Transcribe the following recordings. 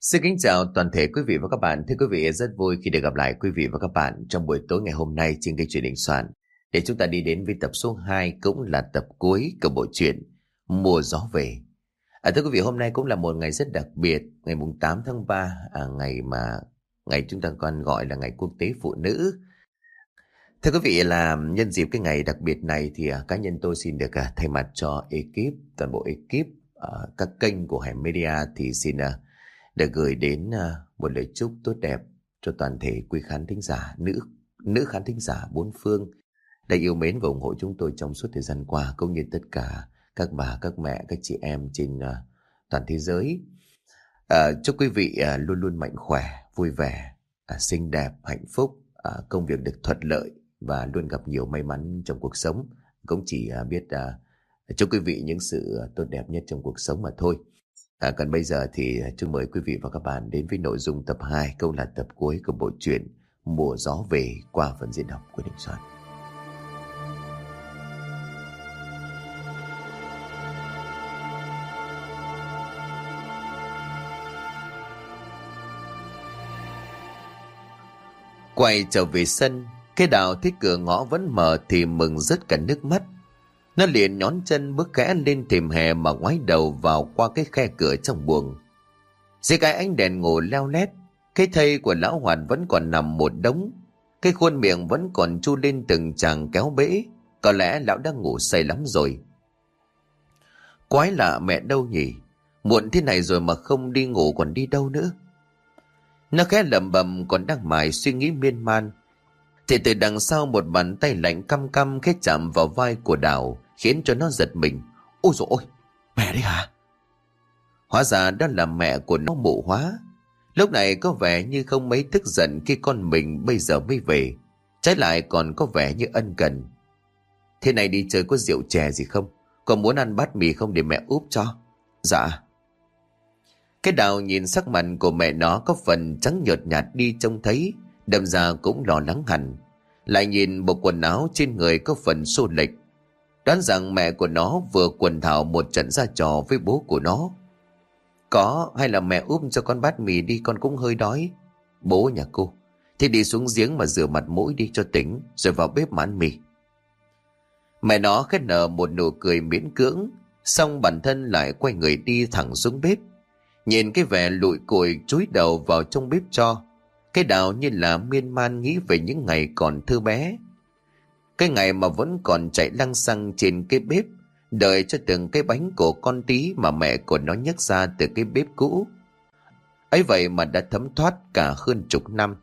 Xin kính chào toàn thể quý vị và các bạn. Thưa quý vị, rất vui khi được gặp lại quý vị và các bạn trong buổi tối ngày hôm nay trên kênh truyền hình soạn. Để chúng ta đi đến với tập số 2 cũng là tập cuối của bộ truyện Mùa gió về. À, thưa quý vị, hôm nay cũng là một ngày rất đặc biệt, ngày mùng 8 tháng 3, à, ngày mà ngày chúng ta còn gọi là ngày quốc tế phụ nữ. Thưa quý vị là nhân dịp cái ngày đặc biệt này thì à, cá nhân tôi xin được à, thay mặt cho ekip, toàn bộ ekip à, các kênh của Hải Media thì xin à, để gửi đến ờ, một lời chúc tốt đẹp cho toàn thể quý khán thính giả nữ nữ khán thính giả bốn phương đã yêu mến và ủng hộ chúng tôi trong suốt thời gian qua cũng như tất cả các bà, các mẹ, các chị em trên uh, toàn thế giới. Uh, chúc quý vị uh, luôn luôn mạnh khỏe, vui vẻ, uh, xinh đẹp, hạnh phúc, uh, công việc được thuận lợi và luôn gặp nhiều may mắn trong cuộc sống. Cũng chỉ uh, biết uh, chúc quý vị những sự tốt đẹp nhất trong cuộc sống mà thôi. À, còn bây giờ thì à, chúng mời quý vị và các bạn đến với nội dung tập 2 câu là tập cuối của bộ truyện Mùa gió về qua phần diễn đọc của Đình Soạn. Quay trở về sân, cái đào thích cửa ngõ vẫn mở thì mừng rất cả nước mắt. Nó liền nhón chân bước khẽ lên thềm hè mà ngoái đầu vào qua cái khe cửa trong buồng. Dưới cái ánh đèn ngủ leo lét, cái thây của lão hoàn vẫn còn nằm một đống. Cái khuôn miệng vẫn còn chu lên từng chàng kéo bể. Có lẽ lão đang ngủ say lắm rồi. Quái lạ mẹ đâu nhỉ? Muộn thế này rồi mà không đi ngủ còn đi đâu nữa? Nó khẽ lẩm bẩm còn đang mải suy nghĩ miên man. Thì từ đằng sau một bàn tay lạnh căm căm khẽ chạm vào vai của đào khiến cho nó giật mình. Ôi dồi ôi, mẹ đấy hả? Hóa ra đó là mẹ của nó mụ hóa. Lúc này có vẻ như không mấy tức giận khi con mình bây giờ mới về. Trái lại còn có vẻ như ân cần. Thế này đi chơi có rượu chè gì không? Còn muốn ăn bát mì không để mẹ úp cho? Dạ. Cái đào nhìn sắc mặt của mẹ nó có phần trắng nhợt nhạt đi trông thấy, đâm ra cũng lo lắng hẳn. Lại nhìn bộ quần áo trên người có phần xô lệch. Đoán rằng mẹ của nó vừa quần thảo một trận ra trò với bố của nó. Có hay là mẹ úp cho con bát mì đi, con cũng hơi đói. Bố nhà cô. Thì đi xuống giếng mà rửa mặt mũi đi cho tỉnh, rồi vào bếp mà ăn mì. Mẹ nó khét nở một nụ cười miễn cưỡng, Xong bản thân lại quay người đi thẳng xuống bếp Nhìn cái vẻ lụi cùi chúi đầu vào trong bếp cho. Cái đào như là miên man nghĩ về những ngày còn thơ bé. Cái ngày mà vẫn còn chạy lăng xăng trên cái bếp, đợi cho từng cái bánh của con tí mà mẹ của nó nhấc ra từ cái bếp cũ. ấy vậy mà đã thấm thoát cả hơn chục năm.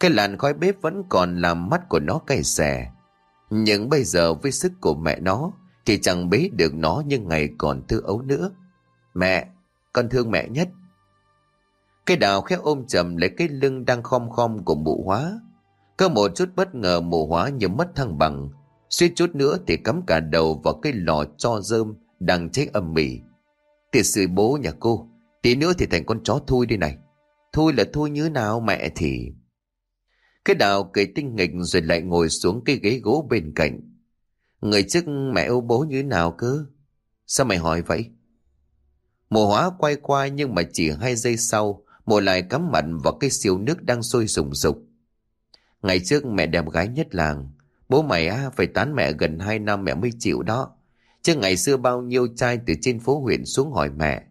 Cái làn khói bếp vẫn còn làm mắt của nó cay xè. Nhưng bây giờ với sức của mẹ nó thì chẳng bế được nó như ngày còn thư ấu nữa. Mẹ, con thương mẹ nhất. Cái đào khẽ ôm chầm lấy cái lưng đang khom khom của mụ hóa cơ một chút bất ngờ mù hóa như mất thăng bằng. Suýt chút nữa thì cắm cả đầu vào cái lò cho rơm đang cháy âm mỉ. Tiệt sự bố nhà cô, tí nữa thì thành con chó thui đi này. Thui là thui như nào mẹ thì... Cái đào cười tinh nghịch rồi lại ngồi xuống cái ghế gỗ bên cạnh. Người trước mẹ ô bố như nào cơ? Sao mày hỏi vậy? Mùa hóa quay qua nhưng mà chỉ hai giây sau, mùa lại cắm mặt vào cái siêu nước đang sôi sùng sục. Ngày trước mẹ đẹp gái nhất làng, bố mày á, phải tán mẹ gần hai năm mẹ mới chịu đó. Chứ ngày xưa bao nhiêu trai từ trên phố huyện xuống hỏi mẹ,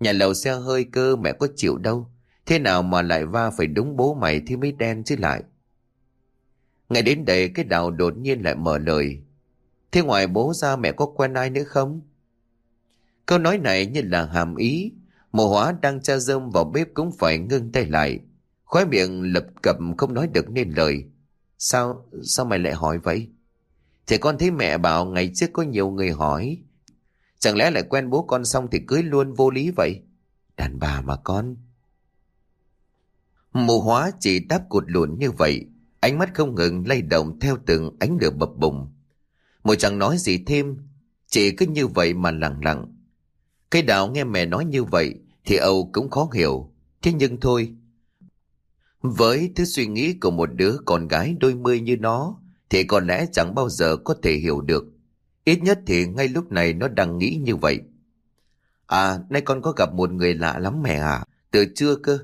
nhà lầu xe hơi cơ mẹ có chịu đâu, thế nào mà lại va phải đúng bố mày thì mới đen chứ lại. Ngày đến đây cái đào đột nhiên lại mở lời. Thế ngoài bố ra mẹ có quen ai nữa không? Câu nói này như là hàm ý. Mộ hóa đang cha dơm vào bếp cũng phải ngưng tay lại. Khói miệng lập cập không nói được nên lời. Sao, sao mày lại hỏi vậy? Thì con thấy mẹ bảo ngày trước có nhiều người hỏi. Chẳng lẽ lại quen bố con xong thì cưới luôn vô lý vậy? Đàn bà mà con. Mù hóa chỉ đáp cụt lùn như vậy. Ánh mắt không ngừng lay động theo từng ánh lửa bập bùng. Mùi chẳng nói gì thêm. Chỉ cứ như vậy mà lặng lặng. Cây đào nghe mẹ nói như vậy thì Âu cũng khó hiểu. Thế nhưng thôi. Với thứ suy nghĩ của một đứa con gái đôi mươi như nó thì có lẽ chẳng bao giờ có thể hiểu được. Ít nhất thì ngay lúc này nó đang nghĩ như vậy. À, nay con có gặp một người lạ lắm mẹ à. Từ trưa cơ.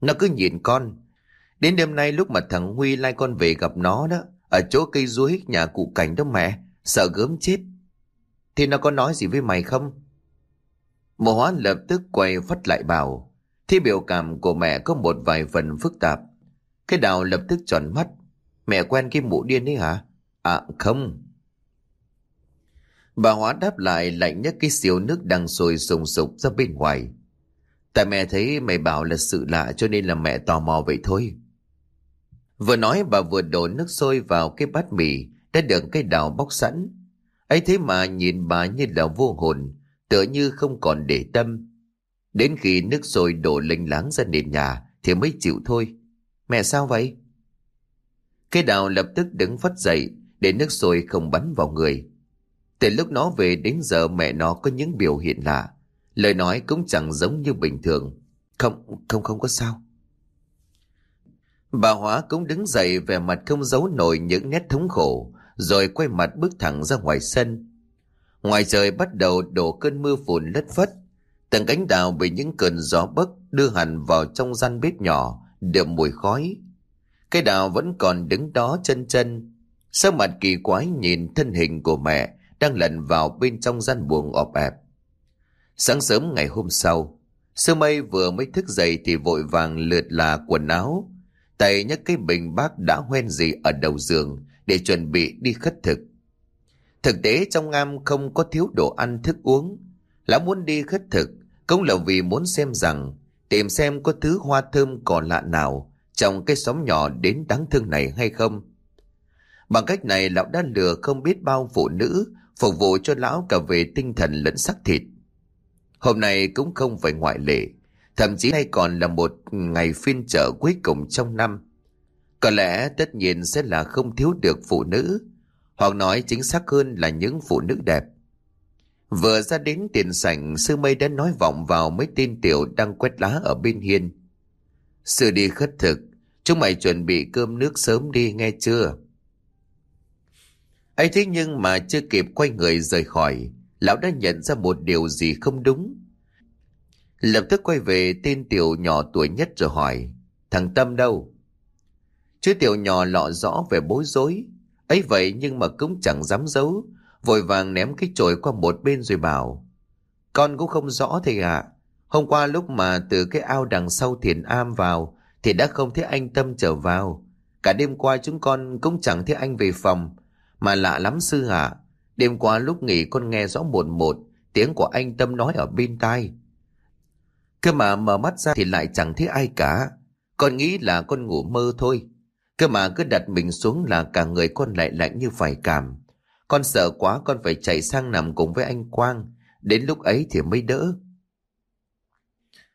Nó cứ nhìn con. Đến đêm nay lúc mà thằng Huy lai con về gặp nó đó, ở chỗ cây ruối nhà cụ cảnh đó mẹ, sợ gớm chết. Thì nó có nói gì với mày không? Mộ hóa lập tức quay phát lại bảo. Thì biểu cảm của mẹ có một vài phần phức tạp. Cái đào lập tức tròn mắt. Mẹ quen cái mụ điên ấy hả? À không. Bà Hóa đáp lại lạnh nhất cái xíu nước đang sôi sùng sục ra bên ngoài. Tại mẹ thấy mày bảo là sự lạ cho nên là mẹ tò mò vậy thôi. Vừa nói bà vừa đổ nước sôi vào cái bát mì đã được cái đào bóc sẵn. ấy thế mà nhìn bà như là vô hồn, tựa như không còn để tâm. Đến khi nước sôi đổ lênh láng ra nền nhà thì mới chịu thôi. Mẹ sao vậy? Cái đào lập tức đứng phát dậy để nước sôi không bắn vào người. Từ lúc nó về đến giờ mẹ nó có những biểu hiện lạ. Lời nói cũng chẳng giống như bình thường. Không, không, không có sao. Bà Hóa cũng đứng dậy vẻ mặt không giấu nổi những nét thống khổ, rồi quay mặt bước thẳng ra ngoài sân. Ngoài trời bắt đầu đổ cơn mưa phùn lất phất. Từng cánh đào bị những cơn gió bấc đưa hẳn vào trong gian bếp nhỏ, đượm mùi khói. Cây đào vẫn còn đứng đó chân chân. Sao mặt kỳ quái nhìn thân hình của mẹ đang lẩn vào bên trong gian buồng ọp ẹp. Sáng sớm ngày hôm sau, Sơ mây vừa mới thức dậy thì vội vàng lượt là quần áo, tay nhấc cái bình bác đã hoen gì ở đầu giường để chuẩn bị đi khất thực. Thực tế trong am không có thiếu đồ ăn thức uống. Lão muốn đi khất thực cũng là vì muốn xem rằng tìm xem có thứ hoa thơm còn lạ nào trong cái xóm nhỏ đến đáng thương này hay không. Bằng cách này lão đã lừa không biết bao phụ nữ phục vụ cho lão cả về tinh thần lẫn sắc thịt. Hôm nay cũng không phải ngoại lệ, thậm chí nay còn là một ngày phiên chợ cuối cùng trong năm. Có lẽ tất nhiên sẽ là không thiếu được phụ nữ, hoặc nói chính xác hơn là những phụ nữ đẹp. Vừa ra đến tiền sảnh, sư mây đã nói vọng vào mấy tên tiểu đang quét lá ở bên hiên. Sư đi khất thực, chúng mày chuẩn bị cơm nước sớm đi nghe chưa? ấy thế nhưng mà chưa kịp quay người rời khỏi, lão đã nhận ra một điều gì không đúng. Lập tức quay về tên tiểu nhỏ tuổi nhất rồi hỏi, thằng Tâm đâu? Chứ tiểu nhỏ lọ rõ về bối rối, ấy vậy nhưng mà cũng chẳng dám giấu, vội vàng ném cái chổi qua một bên rồi bảo, con cũng không rõ thầy ạ, hôm qua lúc mà từ cái ao đằng sau thiền am vào thì đã không thấy anh Tâm trở vào. Cả đêm qua chúng con cũng chẳng thấy anh về phòng, mà lạ lắm sư ạ. Đêm qua lúc nghỉ con nghe rõ một một tiếng của anh Tâm nói ở bên tai. Cơ mà mở mắt ra thì lại chẳng thấy ai cả. Con nghĩ là con ngủ mơ thôi. Cơ mà cứ đặt mình xuống là cả người con lại lạnh như phải cảm. Con sợ quá con phải chạy sang nằm cùng với anh Quang. Đến lúc ấy thì mới đỡ.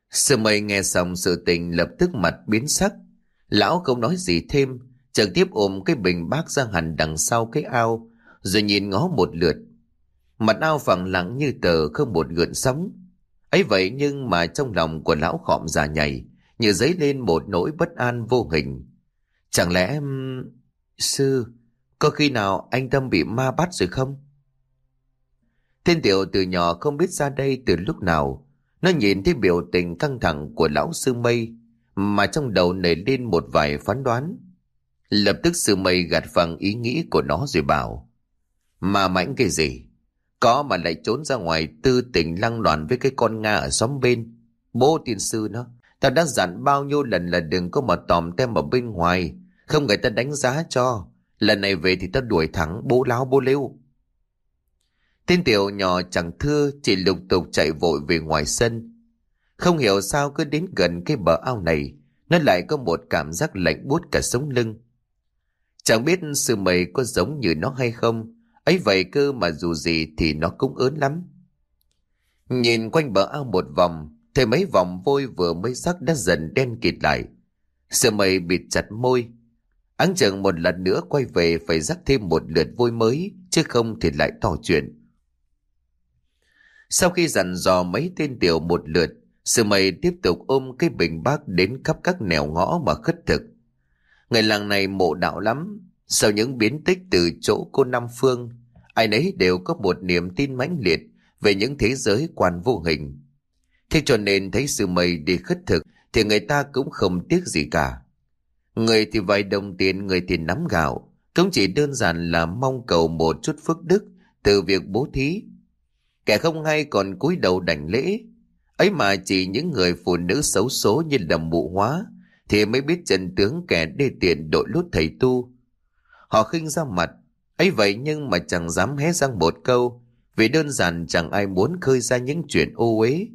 Sư mây nghe xong sự tình lập tức mặt biến sắc. Lão không nói gì thêm, trực tiếp ôm cái bình bác ra hẳn đằng sau cái ao, rồi nhìn ngó một lượt. Mặt ao phẳng lặng như tờ không một gợn sóng. ấy vậy nhưng mà trong lòng của lão khọm già nhảy, như dấy lên một nỗi bất an vô hình. Chẳng lẽ... Sư, có khi nào anh Tâm bị ma bắt rồi không? Thiên tiểu từ nhỏ không biết ra đây từ lúc nào. Nó nhìn thấy biểu tình căng thẳng của lão sư mây, mà trong đầu nảy lên một vài phán đoán. Lập tức sư mây gạt phẳng ý nghĩ của nó rồi bảo. Mà mãnh cái gì? Có mà lại trốn ra ngoài tư tình lăng loạn với cái con Nga ở xóm bên. Bố tiên sư nó. ta đã dặn bao nhiêu lần là đừng có mà tòm tem ở bên ngoài. Không người ta đánh giá cho. Lần này về thì tao đuổi thẳng bố láo bố lưu. Tên tiểu nhỏ chẳng thưa chỉ lục tục chạy vội về ngoài sân. Không hiểu sao cứ đến gần cái bờ ao này, nó lại có một cảm giác lạnh buốt cả sống lưng. Chẳng biết sư mày có giống như nó hay không, ấy vậy cơ mà dù gì thì nó cũng ớn lắm. Nhìn quanh bờ ao một vòng, thấy mấy vòng vôi vừa mới sắc đã dần đen kịt lại. Sư mày bịt chặt môi, áng chừng một lần nữa quay về phải dắt thêm một lượt vôi mới, chứ không thì lại tỏ chuyện. Sau khi dặn dò mấy tên tiểu một lượt, sư mây tiếp tục ôm cái bình bác đến khắp các nẻo ngõ mà khất thực. Người làng này mộ đạo lắm, sau những biến tích từ chỗ cô Nam Phương, ai nấy đều có một niềm tin mãnh liệt về những thế giới quan vô hình. Thế cho nên thấy sư mây đi khất thực thì người ta cũng không tiếc gì cả. Người thì vài đồng tiền, người thì nắm gạo. Cũng chỉ đơn giản là mong cầu một chút phước đức từ việc bố thí. Kẻ không hay còn cúi đầu đảnh lễ. Ấy mà chỉ những người phụ nữ xấu số như là mụ hóa thì mới biết trần tướng kẻ đê tiện đội lút thầy tu. Họ khinh ra mặt, ấy vậy nhưng mà chẳng dám hé răng một câu vì đơn giản chẳng ai muốn khơi ra những chuyện ô uế.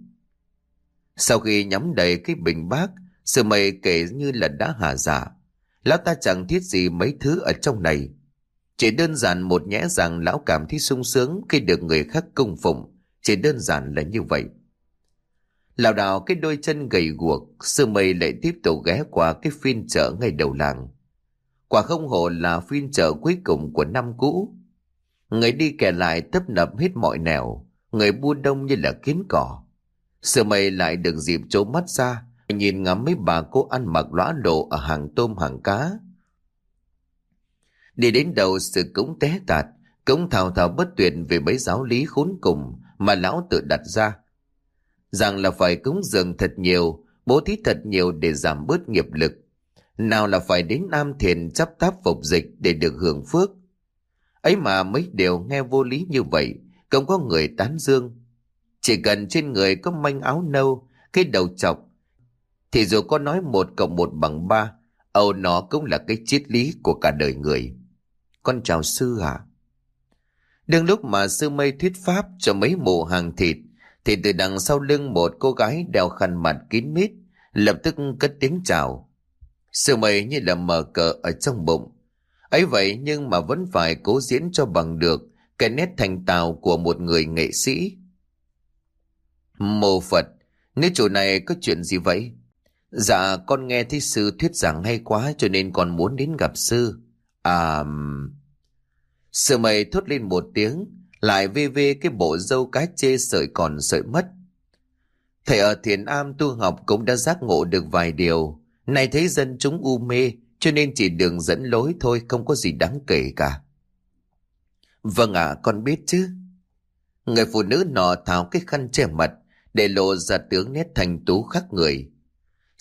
Sau khi nhắm đầy cái bình bát, sự mày kể như là đã hạ giả. Lão ta chẳng thiết gì mấy thứ ở trong này. Chỉ đơn giản một nhẽ rằng lão cảm thấy sung sướng khi được người khác cung phụng. Chỉ đơn giản là như vậy. Lão đào cái đôi chân gầy guộc, sư mây lại tiếp tục ghé qua cái phiên chợ ngay đầu làng. Quả không hổ là phiên chợ cuối cùng của năm cũ. Người đi kẻ lại tấp nập hết mọi nẻo, người buôn đông như là kiến cỏ. Sư mây lại được dịp trố mắt ra, nhìn ngắm mấy bà cô ăn mặc lõa lộ ở hàng tôm hàng cá. Đi đến đầu sự cúng té tạt, cúng thào thào bất tuyệt về mấy giáo lý khốn cùng mà lão tự đặt ra. Rằng là phải cúng dường thật nhiều, bố thí thật nhiều để giảm bớt nghiệp lực. Nào là phải đến Nam Thiền chấp táp phục dịch để được hưởng phước. Ấy mà mấy điều nghe vô lý như vậy, không có người tán dương. Chỉ cần trên người có manh áo nâu, cái đầu chọc, thì dù có nói một cộng một bằng ba, âu nó cũng là cái triết lý của cả đời người. Con chào sư à? Đương lúc mà sư mây thuyết pháp cho mấy mụ hàng thịt, thì từ đằng sau lưng một cô gái đeo khăn mặt kín mít, lập tức cất tiếng chào. Sư mây như là mở cờ ở trong bụng. ấy vậy nhưng mà vẫn phải cố diễn cho bằng được cái nét thành tào của một người nghệ sĩ. Mô Phật, nếu chủ này có chuyện gì vậy? Dạ, con nghe thấy sư thuyết giảng hay quá cho nên con muốn đến gặp sư. À... Sư mày thốt lên một tiếng, lại vê vê cái bộ dâu cá chê sợi còn sợi mất. Thầy ở thiền am tu học cũng đã giác ngộ được vài điều. Này thấy dân chúng u mê, cho nên chỉ đường dẫn lối thôi, không có gì đáng kể cả. Vâng ạ, con biết chứ. Người phụ nữ nọ tháo cái khăn che mặt, để lộ ra tướng nét thành tú khắc người.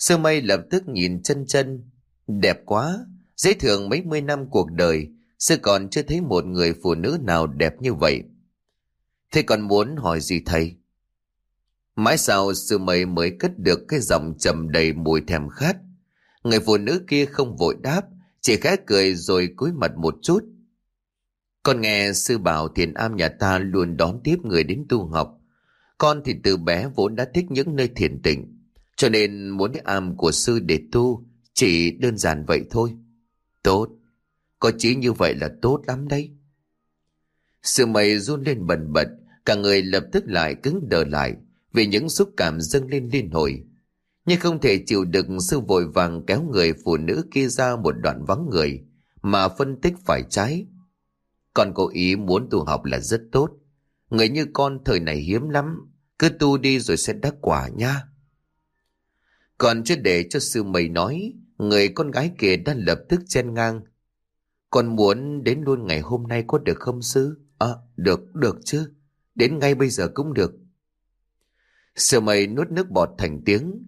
Sư mây lập tức nhìn chân chân, đẹp quá, dễ thường mấy mươi năm cuộc đời, sư còn chưa thấy một người phụ nữ nào đẹp như vậy. Thế còn muốn hỏi gì thầy? Mãi sau sư mây mới cất được cái giọng trầm đầy mùi thèm khát. Người phụ nữ kia không vội đáp, chỉ khẽ cười rồi cúi mặt một chút. Con nghe sư bảo thiền am nhà ta luôn đón tiếp người đến tu học. Con thì từ bé vốn đã thích những nơi thiền tịnh, cho nên muốn am của sư để tu, chỉ đơn giản vậy thôi. Tốt, có chỉ như vậy là tốt lắm đấy. Sư mày run lên bần bật, cả người lập tức lại cứng đờ lại vì những xúc cảm dâng lên liên hồi. Nhưng không thể chịu đựng sư vội vàng kéo người phụ nữ kia ra một đoạn vắng người mà phân tích phải trái. còn cô ý muốn tu học là rất tốt. Người như con thời này hiếm lắm, cứ tu đi rồi sẽ đắc quả nha. Còn chưa để cho sư mày nói, người con gái kia đã lập tức chen ngang. Con muốn đến luôn ngày hôm nay có được không sư? À, được, được chứ. Đến ngay bây giờ cũng được. Sư mày nuốt nước bọt thành tiếng.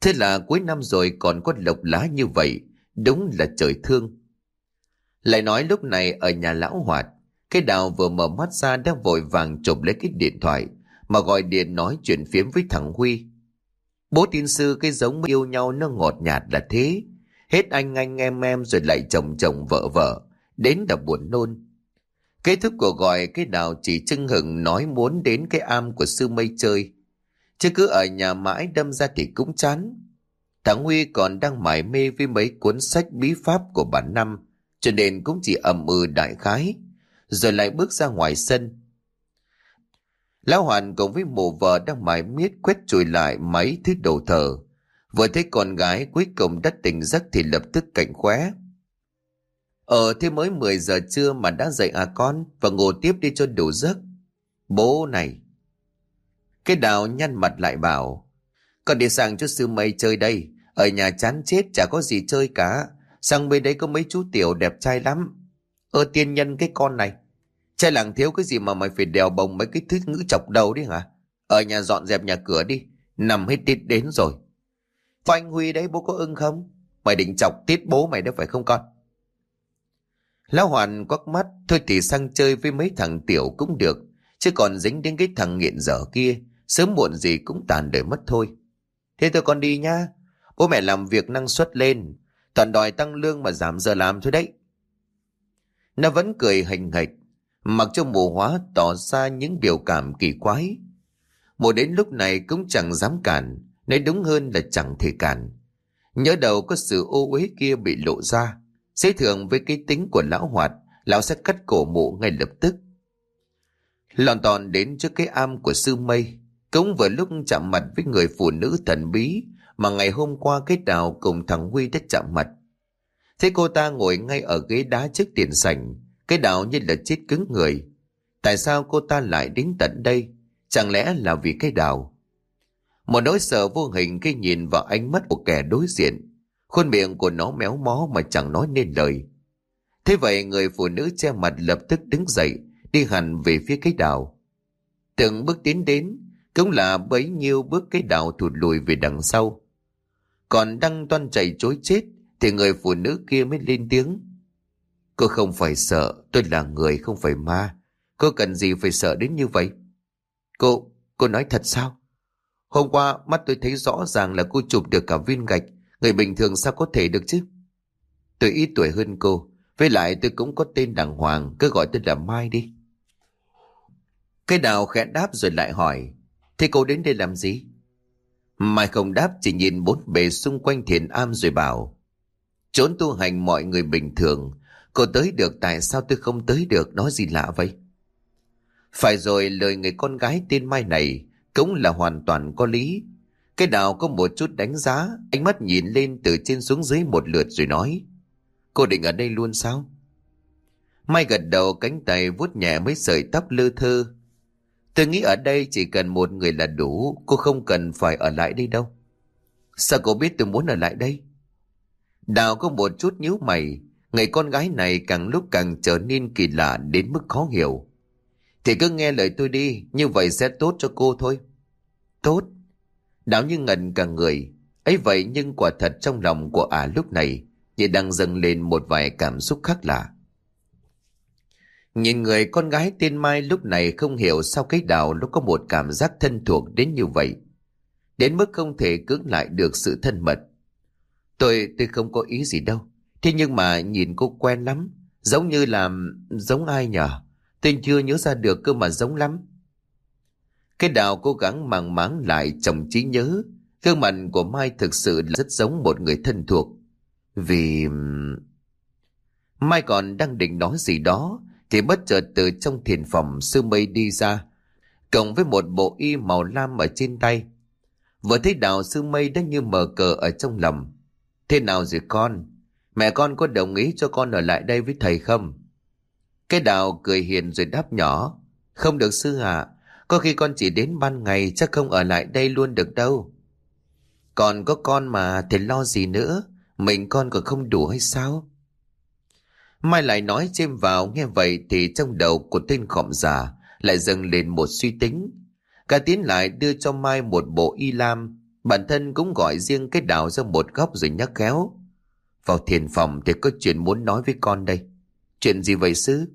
Thế là cuối năm rồi còn có lộc lá như vậy, đúng là trời thương. Lại nói lúc này ở nhà lão hoạt, cái đào vừa mở mắt ra đang vội vàng chụp lấy cái điện thoại, mà gọi điện nói chuyện phiếm với thằng Huy. Bố tin sư cái giống yêu nhau nó ngọt nhạt là thế. Hết anh anh em em rồi lại chồng chồng vợ vợ. Đến là buồn nôn. Kết thúc của gọi cái đào chỉ trưng hừng nói muốn đến cái am của sư mây chơi. Chứ cứ ở nhà mãi đâm ra thì cũng chán. Thằng Huy còn đang mải mê với mấy cuốn sách bí pháp của bản năm, cho nên cũng chỉ ầm ừ đại khái, rồi lại bước ra ngoài sân. Lão Hoàn cùng với mụ vợ đang mải miết quét chùi lại mấy thứ đồ thờ. Vừa thấy con gái cuối cùng đã tỉnh giấc thì lập tức cảnh khóe. Ờ thế mới 10 giờ trưa mà đã dậy à con, và ngủ tiếp đi cho đủ giấc. Bố này. Cái đào nhăn mặt lại bảo. Con đi sang cho sư mây chơi đây. Ở nhà chán chết, chả có gì chơi cả. Sang bên đấy có mấy chú tiểu đẹp trai lắm. Ơ, tiên nhân cái con này. Trai làng thiếu cái gì mà mày phải đèo bồng mấy cái thứ ngữ chọc đầu đi hả? Ở nhà dọn dẹp nhà cửa đi. Nằm hết tiết đến rồi. Có anh Huy đấy bố có ưng không? Mày định chọc tiết bố mày đó phải không con? Lão Hoàn quắc mắt, thôi thì sang chơi với mấy thằng tiểu cũng được, chứ còn dính đến cái thằng nghiện dở kia, sớm muộn gì cũng tàn đời mất thôi. Thế tôi con đi nha, bố mẹ làm việc năng suất lên, toàn đòi tăng lương mà giảm giờ làm thôi đấy. Nó vẫn cười hình hạch, mặc cho mù hóa tỏ ra những biểu cảm kỳ quái. Mùa đến lúc này cũng chẳng dám cản, nói đúng hơn là chẳng thể cản. Nhớ đầu có sự ô uế kia bị lộ ra, Xế thường với cái tính của lão hoạt, lão sẽ cắt cổ mụ ngay lập tức. Lòn tòn đến trước cái am của sư mây, cũng vừa lúc chạm mặt với người phụ nữ thần bí mà ngày hôm qua cái đào cùng thằng Huy đã chạm mặt. Thế cô ta ngồi ngay ở ghế đá trước tiền sảnh, cái đào như là chết cứng người. Tại sao cô ta lại đến tận đây? Chẳng lẽ là vì cái đào? Một nỗi sợ vô hình khi nhìn vào ánh mắt của kẻ đối diện Khuôn miệng của nó méo mó mà chẳng nói nên lời. Thế vậy người phụ nữ che mặt lập tức đứng dậy, đi hẳn về phía cái đào. Từng bước tiến đến, cũng là bấy nhiêu bước cái đào thụt lùi về đằng sau. Còn đang toan chạy chối chết, thì người phụ nữ kia mới lên tiếng. Cô không phải sợ, tôi là người không phải ma. Cô cần gì phải sợ đến như vậy? Cô, cô nói thật sao? Hôm qua mắt tôi thấy rõ ràng là cô chụp được cả viên gạch Người bình thường sao có thể được chứ? Tôi ít tuổi hơn cô. Với lại tôi cũng có tên đàng hoàng. Cứ gọi tôi là Mai đi. Cái đào khẽ đáp rồi lại hỏi. Thế cô đến đây làm gì? Mai không đáp chỉ nhìn bốn bề xung quanh thiền am rồi bảo. Trốn tu hành mọi người bình thường. Cô tới được tại sao tôi không tới được nói gì lạ vậy? Phải rồi lời người con gái tên Mai này cũng là hoàn toàn có lý. Cái đào có một chút đánh giá, ánh mắt nhìn lên từ trên xuống dưới một lượt rồi nói. Cô định ở đây luôn sao? Mai gật đầu cánh tay vuốt nhẹ mấy sợi tóc lơ thơ. Tôi nghĩ ở đây chỉ cần một người là đủ, cô không cần phải ở lại đây đâu. Sao cô biết tôi muốn ở lại đây? Đào có một chút nhíu mày, người con gái này càng lúc càng trở nên kỳ lạ đến mức khó hiểu. Thì cứ nghe lời tôi đi, như vậy sẽ tốt cho cô thôi. Tốt? Đảo như ngần cả người. ấy vậy nhưng quả thật trong lòng của ả lúc này như đang dâng lên một vài cảm xúc khác lạ. Nhìn người con gái tên Mai lúc này không hiểu sao cái đào nó có một cảm giác thân thuộc đến như vậy. Đến mức không thể cưỡng lại được sự thân mật. Tôi, tôi không có ý gì đâu. Thế nhưng mà nhìn cô quen lắm. Giống như là... giống ai nhở? tên chưa nhớ ra được cơ mà giống lắm. Cái đào cố gắng màng máng lại trong trí nhớ. Gương mặt của Mai thực sự là rất giống một người thân thuộc. Vì... Mai còn đang định nói gì đó, thì bất chợt từ trong thiền phòng sư mây đi ra, cộng với một bộ y màu lam ở trên tay. Vừa thấy đào sư mây đã như mờ cờ ở trong lòng. Thế nào rồi con? Mẹ con có đồng ý cho con ở lại đây với thầy không? Cái đào cười hiền rồi đáp nhỏ. Không được sư ạ, có khi con chỉ đến ban ngày chắc không ở lại đây luôn được đâu. Còn có con mà thì lo gì nữa, mình con còn không đủ hay sao? Mai lại nói chêm vào nghe vậy thì trong đầu của tên khọm già lại dâng lên một suy tính. Cả tiến lại đưa cho Mai một bộ y lam, bản thân cũng gọi riêng cái đào ra một góc rồi nhắc khéo. Vào thiền phòng thì có chuyện muốn nói với con đây. Chuyện gì vậy sư?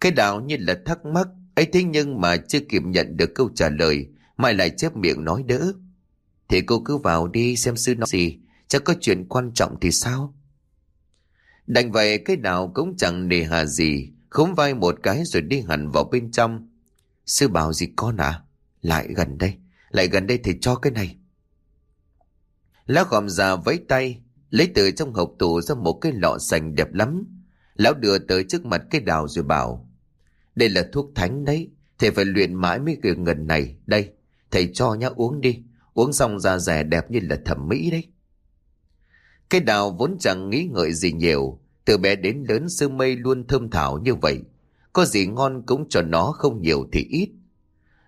Cái đạo như là thắc mắc ấy thế nhưng mà chưa kịp nhận được câu trả lời, Mai lại chép miệng nói đỡ. Thì cô cứ vào đi xem sư nói gì, chắc có chuyện quan trọng thì sao? Đành vậy cái đạo cũng chẳng nề hà gì, khống vai một cái rồi đi hẳn vào bên trong. Sư bảo gì con à? Lại gần đây, lại gần đây thì cho cái này. lá gòm già vẫy tay, lấy từ trong hộp tủ ra một cái lọ sành đẹp lắm. Lão đưa tới trước mặt cái đào rồi bảo. Đây là thuốc thánh đấy. Thầy phải luyện mãi mới cái ngần này. Đây, thầy cho nhá uống đi. Uống xong da rẻ đẹp như là thẩm mỹ đấy. Cái đào vốn chẳng nghĩ ngợi gì nhiều. Từ bé đến lớn sư mây luôn thơm thảo như vậy. Có gì ngon cũng cho nó không nhiều thì ít.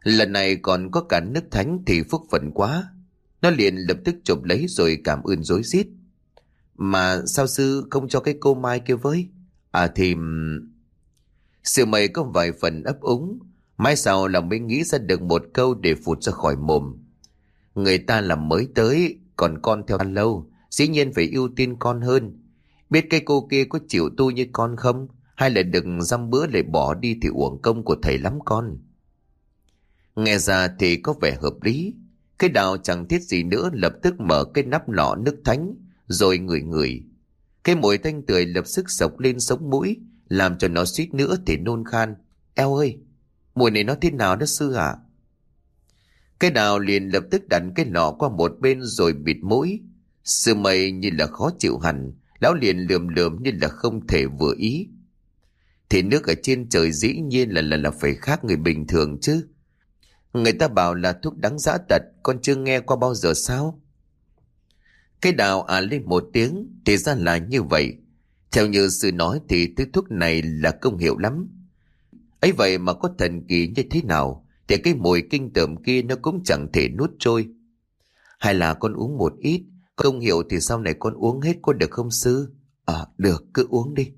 Lần này còn có cả nước thánh thì phúc phận quá. Nó liền lập tức chụp lấy rồi cảm ơn dối rít mà sao sư không cho cái cô Mai kia với? À thì... Sự mày có vài phần ấp úng, mai sau lòng mới nghĩ ra được một câu để phụt ra khỏi mồm. Người ta là mới tới, còn con theo lâu, dĩ nhiên phải ưu tiên con hơn. Biết cái cô kia có chịu tu như con không? Hay là đừng dăm bữa lại bỏ đi thì uổng công của thầy lắm con. Nghe ra thì có vẻ hợp lý. Cái đào chẳng thiết gì nữa lập tức mở cái nắp lọ nước thánh, rồi ngửi ngửi. Cái mùi thanh tươi lập sức sộc lên sống mũi, làm cho nó suýt nữa thì nôn khan. Eo ơi, mùi này nó thế nào đó sư ạ? Cái đào liền lập tức đặt cái lọ qua một bên rồi bịt mũi. Sư mây như là khó chịu hẳn, lão liền lườm lườm như là không thể vừa ý. Thì nước ở trên trời dĩ nhiên là là là phải khác người bình thường chứ. Người ta bảo là thuốc đắng giã tật, con chưa nghe qua bao giờ sao? Cái đào à lên một tiếng, thì ra là như vậy. Theo như sư nói thì thứ thuốc này là công hiệu lắm. ấy vậy mà có thần kỳ như thế nào, thì cái mùi kinh tởm kia nó cũng chẳng thể nuốt trôi. Hay là con uống một ít, công hiệu thì sau này con uống hết có được không sư? À, được, cứ uống đi.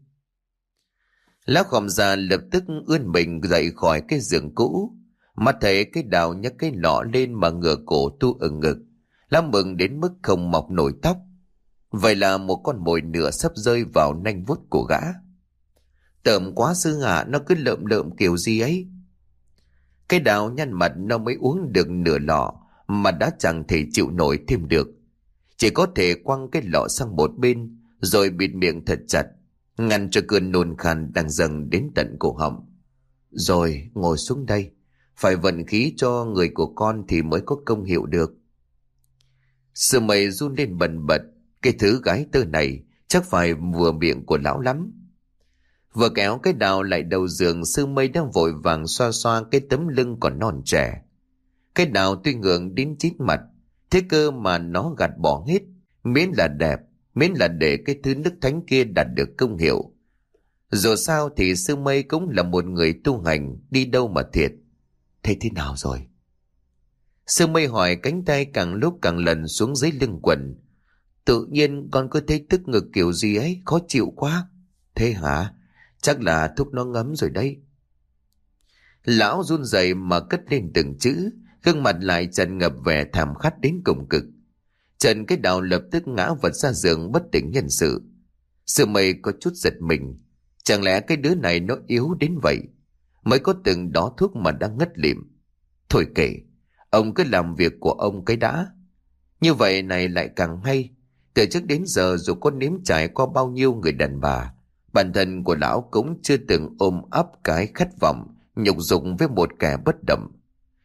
Lão khòm già lập tức ươn mình dậy khỏi cái giường cũ. Mắt thấy cái đào nhấc cái lọ lên mà ngửa cổ tu ở ngực. Lão mừng đến mức không mọc nổi tóc. Vậy là một con mồi nửa sắp rơi vào nanh vuốt của gã. Tợm quá sư hả, nó cứ lợm lợm kiểu gì ấy. Cái đào nhăn mặt nó mới uống được nửa lọ mà đã chẳng thể chịu nổi thêm được. Chỉ có thể quăng cái lọ sang một bên rồi bịt miệng thật chặt ngăn cho cơn nôn khan đang dần đến tận cổ họng. Rồi ngồi xuống đây, phải vận khí cho người của con thì mới có công hiệu được. Sư mày run lên bần bật, cái thứ gái tơ này chắc phải vừa miệng của lão lắm. Vừa kéo cái đào lại đầu giường sư mây đang vội vàng xoa xoa cái tấm lưng còn non trẻ. Cái đào tuy ngượng đến chít mặt, thế cơ mà nó gạt bỏ hết, miễn là đẹp, miễn là để cái thứ nước thánh kia đạt được công hiệu. Dù sao thì sư mây cũng là một người tu hành, đi đâu mà thiệt. Thế thế nào rồi? Sư mây hỏi cánh tay càng lúc càng lần xuống dưới lưng quần. Tự nhiên con cứ thấy tức ngực kiểu gì ấy, khó chịu quá. Thế hả? Chắc là thuốc nó ngấm rồi đấy. Lão run rẩy mà cất lên từng chữ, gương mặt lại trần ngập vẻ thảm khát đến cùng cực. Trần cái đào lập tức ngã vật ra giường bất tỉnh nhân sự. Sự mây có chút giật mình. Chẳng lẽ cái đứa này nó yếu đến vậy? Mới có từng đó thuốc mà đang ngất lịm. Thôi kể, ông cứ làm việc của ông cái đã. Như vậy này lại càng hay. Từ trước đến giờ dù có nếm trải qua bao nhiêu người đàn bà, bản thân của lão cũng chưa từng ôm ấp cái khát vọng, nhục dụng với một kẻ bất động.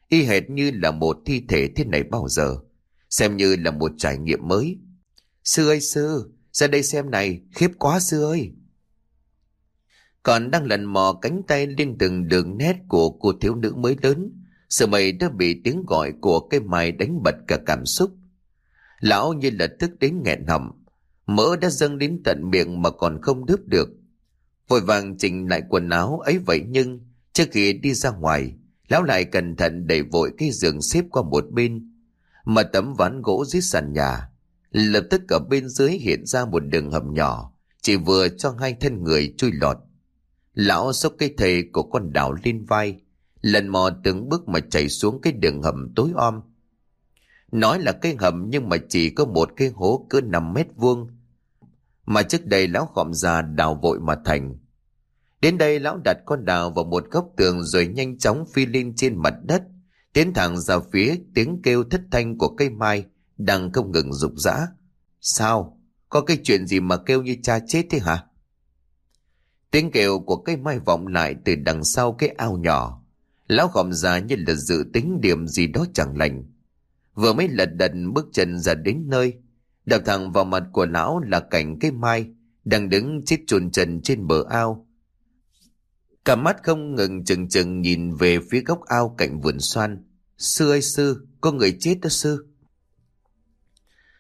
Y hệt như là một thi thể thế này bao giờ xem như là một trải nghiệm mới. Sư ơi sư, ra đây xem này, khiếp quá sư ơi. Còn đang lần mò cánh tay lên từng đường nét của cô thiếu nữ mới lớn, sự mày đã bị tiếng gọi của cái mày đánh bật cả cảm xúc. Lão như là tức đến nghẹn họng, mỡ đã dâng đến tận miệng mà còn không đớp được. Vội vàng chỉnh lại quần áo ấy vậy nhưng, trước khi đi ra ngoài, lão lại cẩn thận đẩy vội cái giường xếp qua một bên, mà tấm ván gỗ dưới sàn nhà. Lập tức ở bên dưới hiện ra một đường hầm nhỏ, chỉ vừa cho hai thân người chui lọt. Lão xốc cây thầy của con đảo lên vai, lần mò từng bước mà chạy xuống cái đường hầm tối om. Nói là cái hầm nhưng mà chỉ có một cái hố cứ 5 mét vuông. Mà trước đây lão khọm già đào vội mà thành. Đến đây lão đặt con đào vào một góc tường rồi nhanh chóng phi lên trên mặt đất, tiến thẳng ra phía tiếng kêu thất thanh của cây mai đang không ngừng rục rã. Sao? Có cái chuyện gì mà kêu như cha chết thế hả? Tiếng kêu của cây mai vọng lại từ đằng sau cái ao nhỏ. Lão khom già như là dự tính điểm gì đó chẳng lành. Vừa mới lật đật bước chân ra đến nơi, đập thẳng vào mặt của lão là cảnh cây mai đang đứng chết chôn chân trên bờ ao. Cả mắt không ngừng chừng chừng nhìn về phía góc ao cạnh vườn xoan. Sư ơi sư, có người chết đó sư.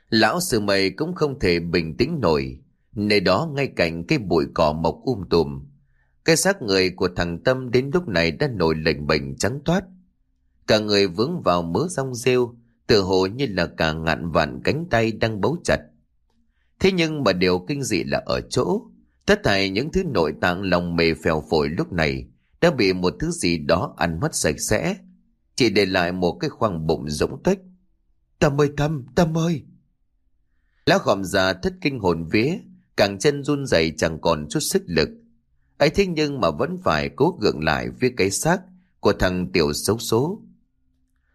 Lão sư mày cũng không thể bình tĩnh nổi. Nơi đó ngay cạnh cái bụi cỏ mọc um tùm. Cái xác người của thằng Tâm đến lúc này đã nổi lệnh bệnh trắng toát. Cả người vướng vào mớ rong rêu, tự hồ như là cả ngạn vạn cánh tay đang bấu chặt. Thế nhưng mà điều kinh dị là ở chỗ, tất thảy những thứ nội tạng lòng mề phèo phổi lúc này đã bị một thứ gì đó ăn mất sạch sẽ, chỉ để lại một cái khoang bụng rỗng tuếch. Tâm ơi Tâm, Tâm ơi! Lão khòm già thất kinh hồn vía, càng chân run rẩy chẳng còn chút sức lực ấy thế nhưng mà vẫn phải cố gượng lại phía cái xác của thằng tiểu xấu số.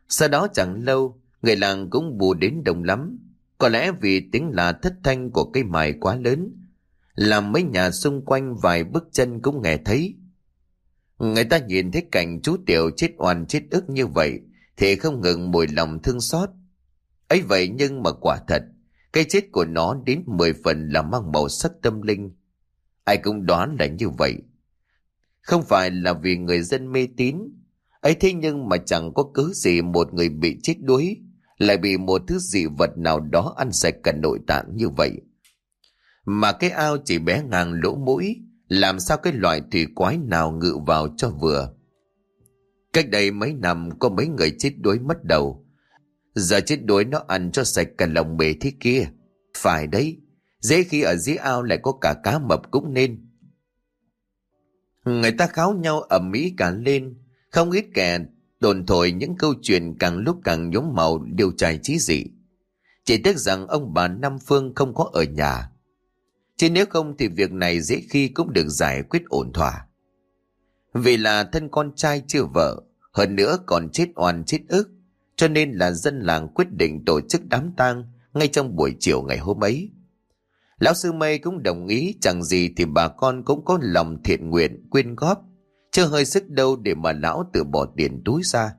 Sau đó chẳng lâu, người làng cũng bù đến đông lắm. Có lẽ vì tiếng là thất thanh của cây mài quá lớn, làm mấy nhà xung quanh vài bước chân cũng nghe thấy. Người ta nhìn thấy cảnh chú tiểu chết oan chết ức như vậy, thì không ngừng mùi lòng thương xót. ấy vậy nhưng mà quả thật, cái chết của nó đến 10 phần là mang màu sắc tâm linh. Ai cũng đoán là như vậy. Không phải là vì người dân mê tín, ấy thế nhưng mà chẳng có cớ gì một người bị chết đuối, lại bị một thứ dị vật nào đó ăn sạch cả nội tạng như vậy. Mà cái ao chỉ bé ngang lỗ mũi, làm sao cái loại thủy quái nào ngự vào cho vừa. Cách đây mấy năm có mấy người chết đuối mất đầu. Giờ chết đuối nó ăn cho sạch cả lòng bể thế kia. Phải đấy, dễ khi ở dưới ao lại có cả cá mập cũng nên. Người ta kháo nhau ầm mỹ cả lên, không ít kẻ đồn thổi những câu chuyện càng lúc càng nhốm màu điều trai trí dị. Chỉ tiếc rằng ông bà Nam Phương không có ở nhà. Chứ nếu không thì việc này dễ khi cũng được giải quyết ổn thỏa. Vì là thân con trai chưa vợ, hơn nữa còn chết oan chết ức, cho nên là dân làng quyết định tổ chức đám tang ngay trong buổi chiều ngày hôm ấy. Lão sư Mây cũng đồng ý chẳng gì thì bà con cũng có lòng thiện nguyện quyên góp, chưa hơi sức đâu để mà lão tự bỏ tiền túi ra.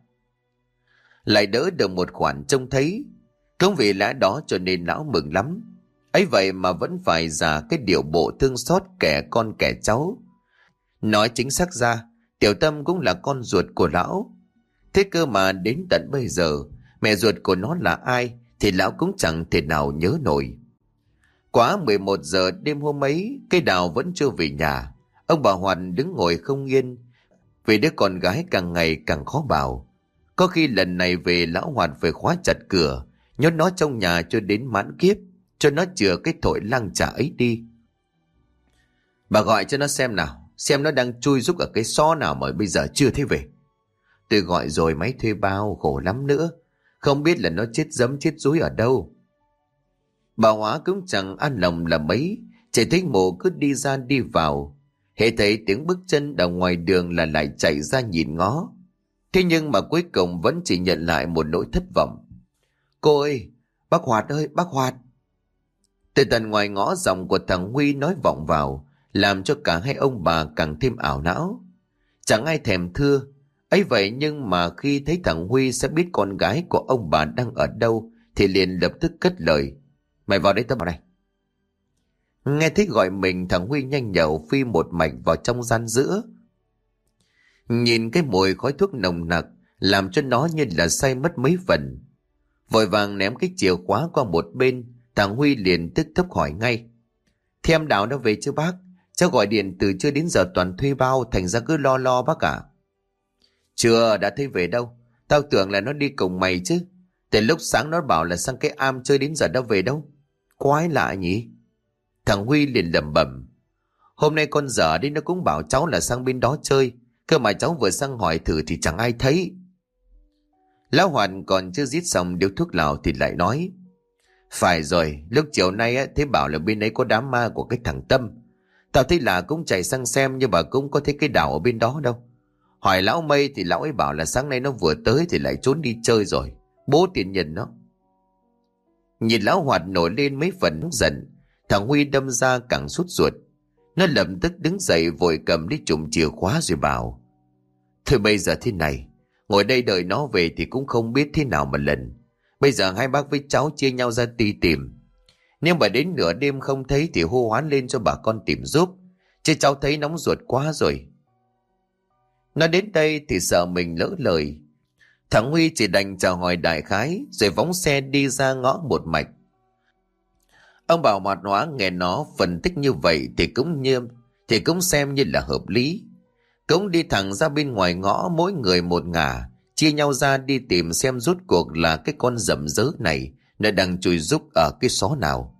Lại đỡ được một khoản trông thấy, cũng vì lẽ đó cho nên lão mừng lắm. ấy vậy mà vẫn phải giả cái điều bộ thương xót kẻ con kẻ cháu. Nói chính xác ra, Tiểu Tâm cũng là con ruột của lão. Thế cơ mà đến tận bây giờ, mẹ ruột của nó là ai thì lão cũng chẳng thể nào nhớ nổi. Quá 11 giờ đêm hôm ấy, cây đào vẫn chưa về nhà. Ông bà Hoàn đứng ngồi không yên, vì đứa con gái càng ngày càng khó bảo. Có khi lần này về lão Hoàn phải khóa chặt cửa, nhốt nó trong nhà cho đến mãn kiếp, cho nó chừa cái thổi lăng trả ấy đi. Bà gọi cho nó xem nào, xem nó đang chui giúp ở cái xó nào mà bây giờ chưa thấy về. Tôi gọi rồi máy thuê bao khổ lắm nữa, không biết là nó chết dấm chết rúi ở đâu. Bà Hóa cũng chẳng an lòng là mấy, chỉ thấy mộ cứ đi ra đi vào. Hệ thấy tiếng bước chân ở ngoài đường là lại chạy ra nhìn ngó. Thế nhưng mà cuối cùng vẫn chỉ nhận lại một nỗi thất vọng. Cô ơi, bác Hoạt ơi, bác Hoạt. Từ tận ngoài ngõ dòng của thằng Huy nói vọng vào, làm cho cả hai ông bà càng thêm ảo não. Chẳng ai thèm thưa, ấy vậy nhưng mà khi thấy thằng Huy sẽ biết con gái của ông bà đang ở đâu, thì liền lập tức cất lời. Mày vào đây tao vào đây. Nghe thấy gọi mình thằng Huy nhanh nhậu phi một mạch vào trong gian giữa. Nhìn cái mùi khói thuốc nồng nặc làm cho nó như là say mất mấy phần. Vội vàng ném cái chìa khóa qua một bên, thằng Huy liền tức tốc hỏi ngay. Thêm đảo Đào đã về chưa bác? Cháu gọi điện từ chưa đến giờ toàn thuê bao thành ra cứ lo lo bác ạ. Chưa, đã thấy về đâu. Tao tưởng là nó đi cùng mày chứ. Từ lúc sáng nó bảo là sang cái am chơi đến giờ đã về đâu. Quái lạ nhỉ? Thằng Huy liền lẩm bẩm. Hôm nay con dở đi nó cũng bảo cháu là sang bên đó chơi. Cơ mà cháu vừa sang hỏi thử thì chẳng ai thấy. Lão Hoàn còn chưa giết xong điếu thuốc lào thì lại nói. Phải rồi, lúc chiều nay á, thế bảo là bên ấy có đám ma của cái thằng Tâm. Tao thấy là cũng chạy sang xem nhưng mà cũng có thấy cái đảo ở bên đó đâu. Hỏi lão mây thì lão ấy bảo là sáng nay nó vừa tới thì lại trốn đi chơi rồi. Bố tiền nhìn nó. Nhìn lão hoạt nổi lên mấy phần giận. Thằng Huy đâm ra càng sút ruột. Nó lập tức đứng dậy vội cầm đi chùm chìa khóa rồi bảo. Thôi bây giờ thế này. Ngồi đây đợi nó về thì cũng không biết thế nào mà lần. Bây giờ hai bác với cháu chia nhau ra đi tìm. Nếu mà đến nửa đêm không thấy thì hô hoán lên cho bà con tìm giúp. Chứ cháu thấy nóng ruột quá rồi. Nó đến đây thì sợ mình lỡ lời. Thằng Huy chỉ đành chào hỏi đại khái rồi phóng xe đi ra ngõ một mạch. Ông bảo mặt hóa nghe nó phân tích như vậy thì cũng nghiêm, thì cũng xem như là hợp lý. Cũng đi thẳng ra bên ngoài ngõ mỗi người một ngả, chia nhau ra đi tìm xem rút cuộc là cái con rậm rớ này nó đang chui rúc ở cái xó nào.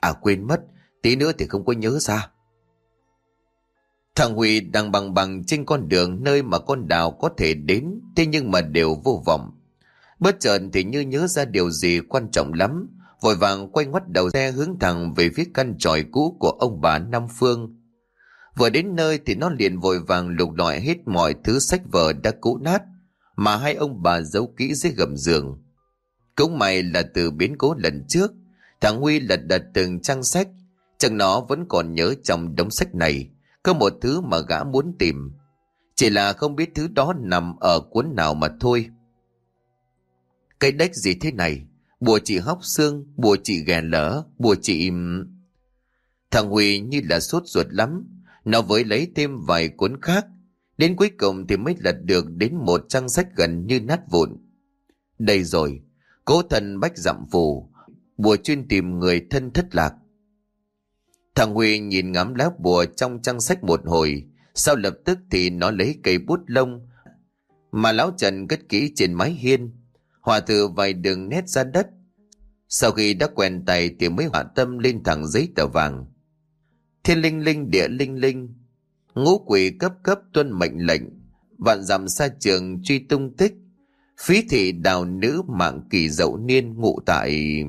À quên mất, tí nữa thì không có nhớ ra. Thằng Huy đang bằng bằng trên con đường nơi mà con đào có thể đến, thế nhưng mà đều vô vọng. Bất chợt thì như nhớ ra điều gì quan trọng lắm, vội vàng quay ngoắt đầu xe hướng thẳng về phía căn tròi cũ của ông bà Nam Phương. Vừa đến nơi thì nó liền vội vàng lục lọi hết mọi thứ sách vở đã cũ nát mà hai ông bà giấu kỹ dưới gầm giường. Cũng may là từ biến cố lần trước, thằng Huy lật đật từng trang sách, chẳng nó vẫn còn nhớ trong đống sách này, có một thứ mà gã muốn tìm. Chỉ là không biết thứ đó nằm ở cuốn nào mà thôi. Cái đếch gì thế này? Bùa chị hóc xương, bùa chị ghè lỡ, bùa chị... Thằng Huy như là sốt ruột lắm, nó với lấy thêm vài cuốn khác, đến cuối cùng thì mới lật được đến một trang sách gần như nát vụn. Đây rồi, cố thần bách dặm phù, bùa chuyên tìm người thân thất lạc. Thằng Huy nhìn ngắm lá bùa trong trang sách một hồi, sau lập tức thì nó lấy cây bút lông mà lão Trần cất kỹ trên mái hiên, hòa từ vài đường nét ra đất. Sau khi đã quen tay thì mới hỏa tâm lên thẳng giấy tờ vàng. Thiên linh linh địa linh linh, ngũ quỷ cấp cấp tuân mệnh lệnh, vạn dặm xa trường truy tung tích, phí thị đào nữ mạng kỳ dậu niên ngụ tại...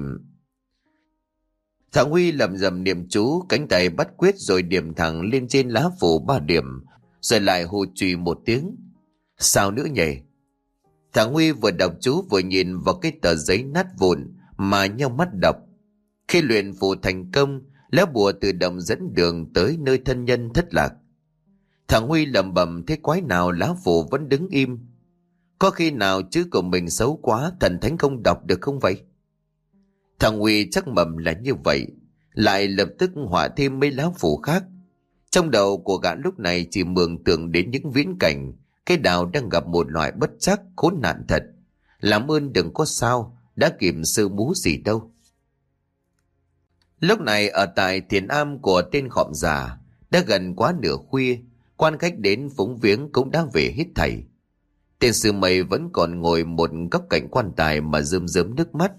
Thằng Huy lầm rầm niệm chú, cánh tay bắt quyết rồi điểm thẳng lên trên lá phủ ba điểm, rồi lại hù trùy một tiếng. Sao nữa nhỉ? Thằng Huy vừa đọc chú vừa nhìn vào cái tờ giấy nát vụn mà nhau mắt đọc. Khi luyện phù thành công, lá bùa tự động dẫn đường tới nơi thân nhân thất lạc. Thằng Huy lầm bầm thế quái nào lá phù vẫn đứng im. Có khi nào chữ của mình xấu quá thần thánh không đọc được không vậy? Thằng Huy chắc mầm là như vậy, lại lập tức họa thêm mấy lá phủ khác. Trong đầu của gã lúc này chỉ mường tượng đến những viễn cảnh, cái đào đang gặp một loại bất chắc khốn nạn thật. Làm ơn đừng có sao, đã kịp sư bú gì đâu. Lúc này ở tại thiền am của tên khọm già, đã gần quá nửa khuya, quan khách đến phúng viếng cũng đã về hít thầy. Tên sư mây vẫn còn ngồi một góc cạnh quan tài mà rơm rớm nước mắt.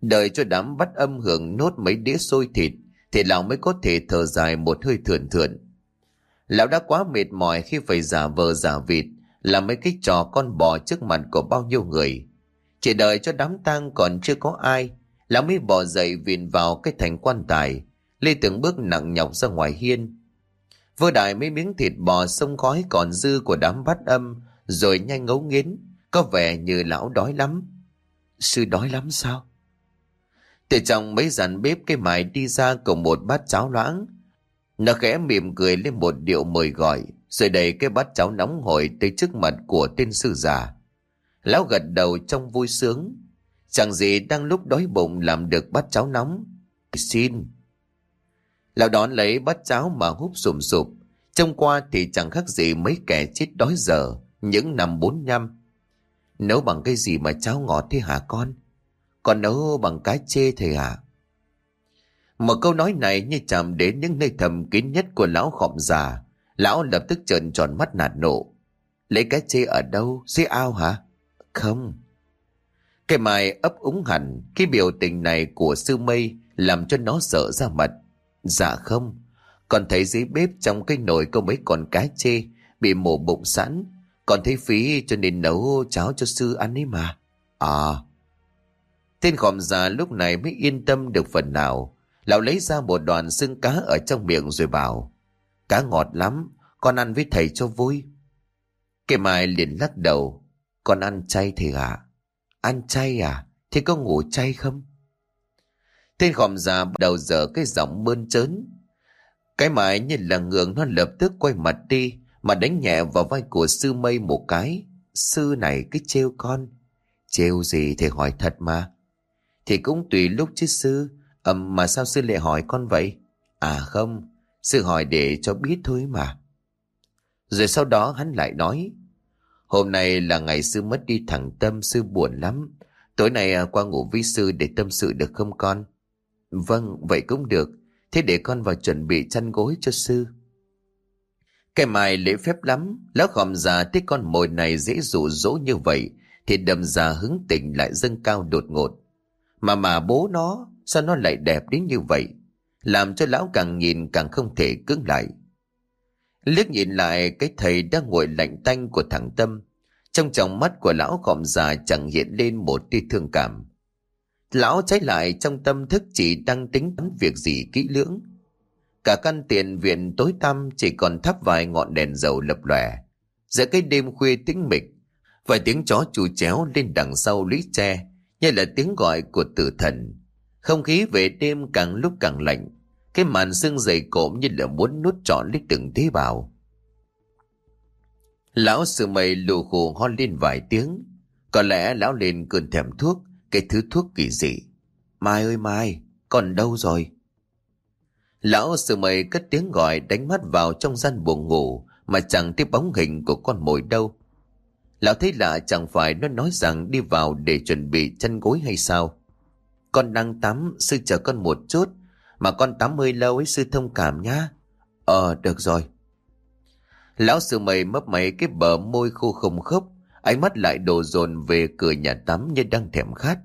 Đợi cho đám bắt âm hưởng nốt mấy đĩa xôi thịt, thì lão mới có thể thở dài một hơi thườn thượn. Lão đã quá mệt mỏi khi phải giả vờ giả vịt, làm mấy cái trò con bò trước mặt của bao nhiêu người. Chỉ đợi cho đám tang còn chưa có ai, lão mới bò dậy viện vào cái thành quan tài, lê từng bước nặng nhọc ra ngoài hiên. Vơ đại mấy miếng thịt bò sông khói còn dư của đám bắt âm, rồi nhanh ngấu nghiến, có vẻ như lão đói lắm. Sư đói lắm sao? Từ trong mấy dàn bếp cái mài đi ra cùng một bát cháo loãng. Nó khẽ mỉm cười lên một điệu mời gọi, rồi đẩy cái bát cháo nóng hổi tới trước mặt của tên sư già. Lão gật đầu trong vui sướng. Chẳng gì đang lúc đói bụng làm được bát cháo nóng. Xin. Lão đón lấy bát cháo mà húp sùm sụp. Trông qua thì chẳng khác gì mấy kẻ chết đói giờ, những năm bốn năm. Nấu bằng cái gì mà cháo ngọt thế hả con? Còn nấu bằng cái chê thầy ạ. À? Một câu nói này như chạm đến những nơi thầm kín nhất của lão khọm già. Lão lập tức trợn tròn mắt nạt nộ. Lấy cái chê ở đâu? Dưới ao hả? Không. Cái mài ấp úng hẳn khi biểu tình này của sư mây làm cho nó sợ ra mặt. Dạ không. Còn thấy dưới bếp trong cái nồi có mấy con cá chê bị mổ bụng sẵn. Còn thấy phí cho nên nấu cháo cho sư ăn ấy mà. À. Tên khòm già lúc này mới yên tâm được phần nào. Lão lấy ra một đoàn xương cá ở trong miệng rồi bảo. Cá ngọt lắm, con ăn với thầy cho vui. Cái mai liền lắc đầu. Con ăn chay thì ạ. À? Ăn chay à? Thì có ngủ chay không? Tên khòm già bắt đầu dở cái giọng mơn trớn. Cái mãi như là ngượng nó lập tức quay mặt đi mà đánh nhẹ vào vai của sư mây một cái. Sư này cứ trêu con. Trêu gì thì hỏi thật mà. Thì cũng tùy lúc chứ sư. Ừm mà sao sư lại hỏi con vậy? À không, sư hỏi để cho biết thôi mà. Rồi sau đó hắn lại nói. Hôm nay là ngày sư mất đi thẳng tâm sư buồn lắm. Tối nay à, qua ngủ với sư để tâm sự được không con? Vâng, vậy cũng được. Thế để con vào chuẩn bị chăn gối cho sư. Cái mai lễ phép lắm, lão khòm già thấy con mồi này dễ dụ dỗ như vậy, thì đầm già hứng tỉnh lại dâng cao đột ngột. Mà mà bố nó, sao nó lại đẹp đến như vậy? Làm cho lão càng nhìn càng không thể cứng lại. Liếc nhìn lại cái thầy đang ngồi lạnh tanh của thằng Tâm, Trong tròng mắt của lão khòm già chẳng hiện lên một tia thương cảm. Lão trái lại trong tâm thức chỉ đang tính toán việc gì kỹ lưỡng. Cả căn tiền viện tối tăm chỉ còn thắp vài ngọn đèn dầu lập lòe. Giữa cái đêm khuya tĩnh mịch, vài tiếng chó chu chéo lên đằng sau lũy tre, như là tiếng gọi của tử thần. Không khí về đêm càng lúc càng lạnh, cái màn xương dày cộm như là muốn nuốt trọn lấy từng tế bào. Lão sư mây lù khù ho lên vài tiếng. Có lẽ lão lên cơn thèm thuốc, cái thứ thuốc kỳ dị. Mai ơi Mai, còn đâu rồi? Lão sư mây cất tiếng gọi đánh mắt vào trong gian buồng ngủ mà chẳng thấy bóng hình của con mồi đâu. Lão thấy lạ chẳng phải nó nói rằng đi vào để chuẩn bị chân gối hay sao. Con đang tắm, sư chờ con một chút, mà con tắm hơi lâu ấy sư thông cảm nhá. Ờ, được rồi. Lão sư mày mấp máy cái bờ môi khô không khốc, ánh mắt lại đổ dồn về cửa nhà tắm như đang thèm khát.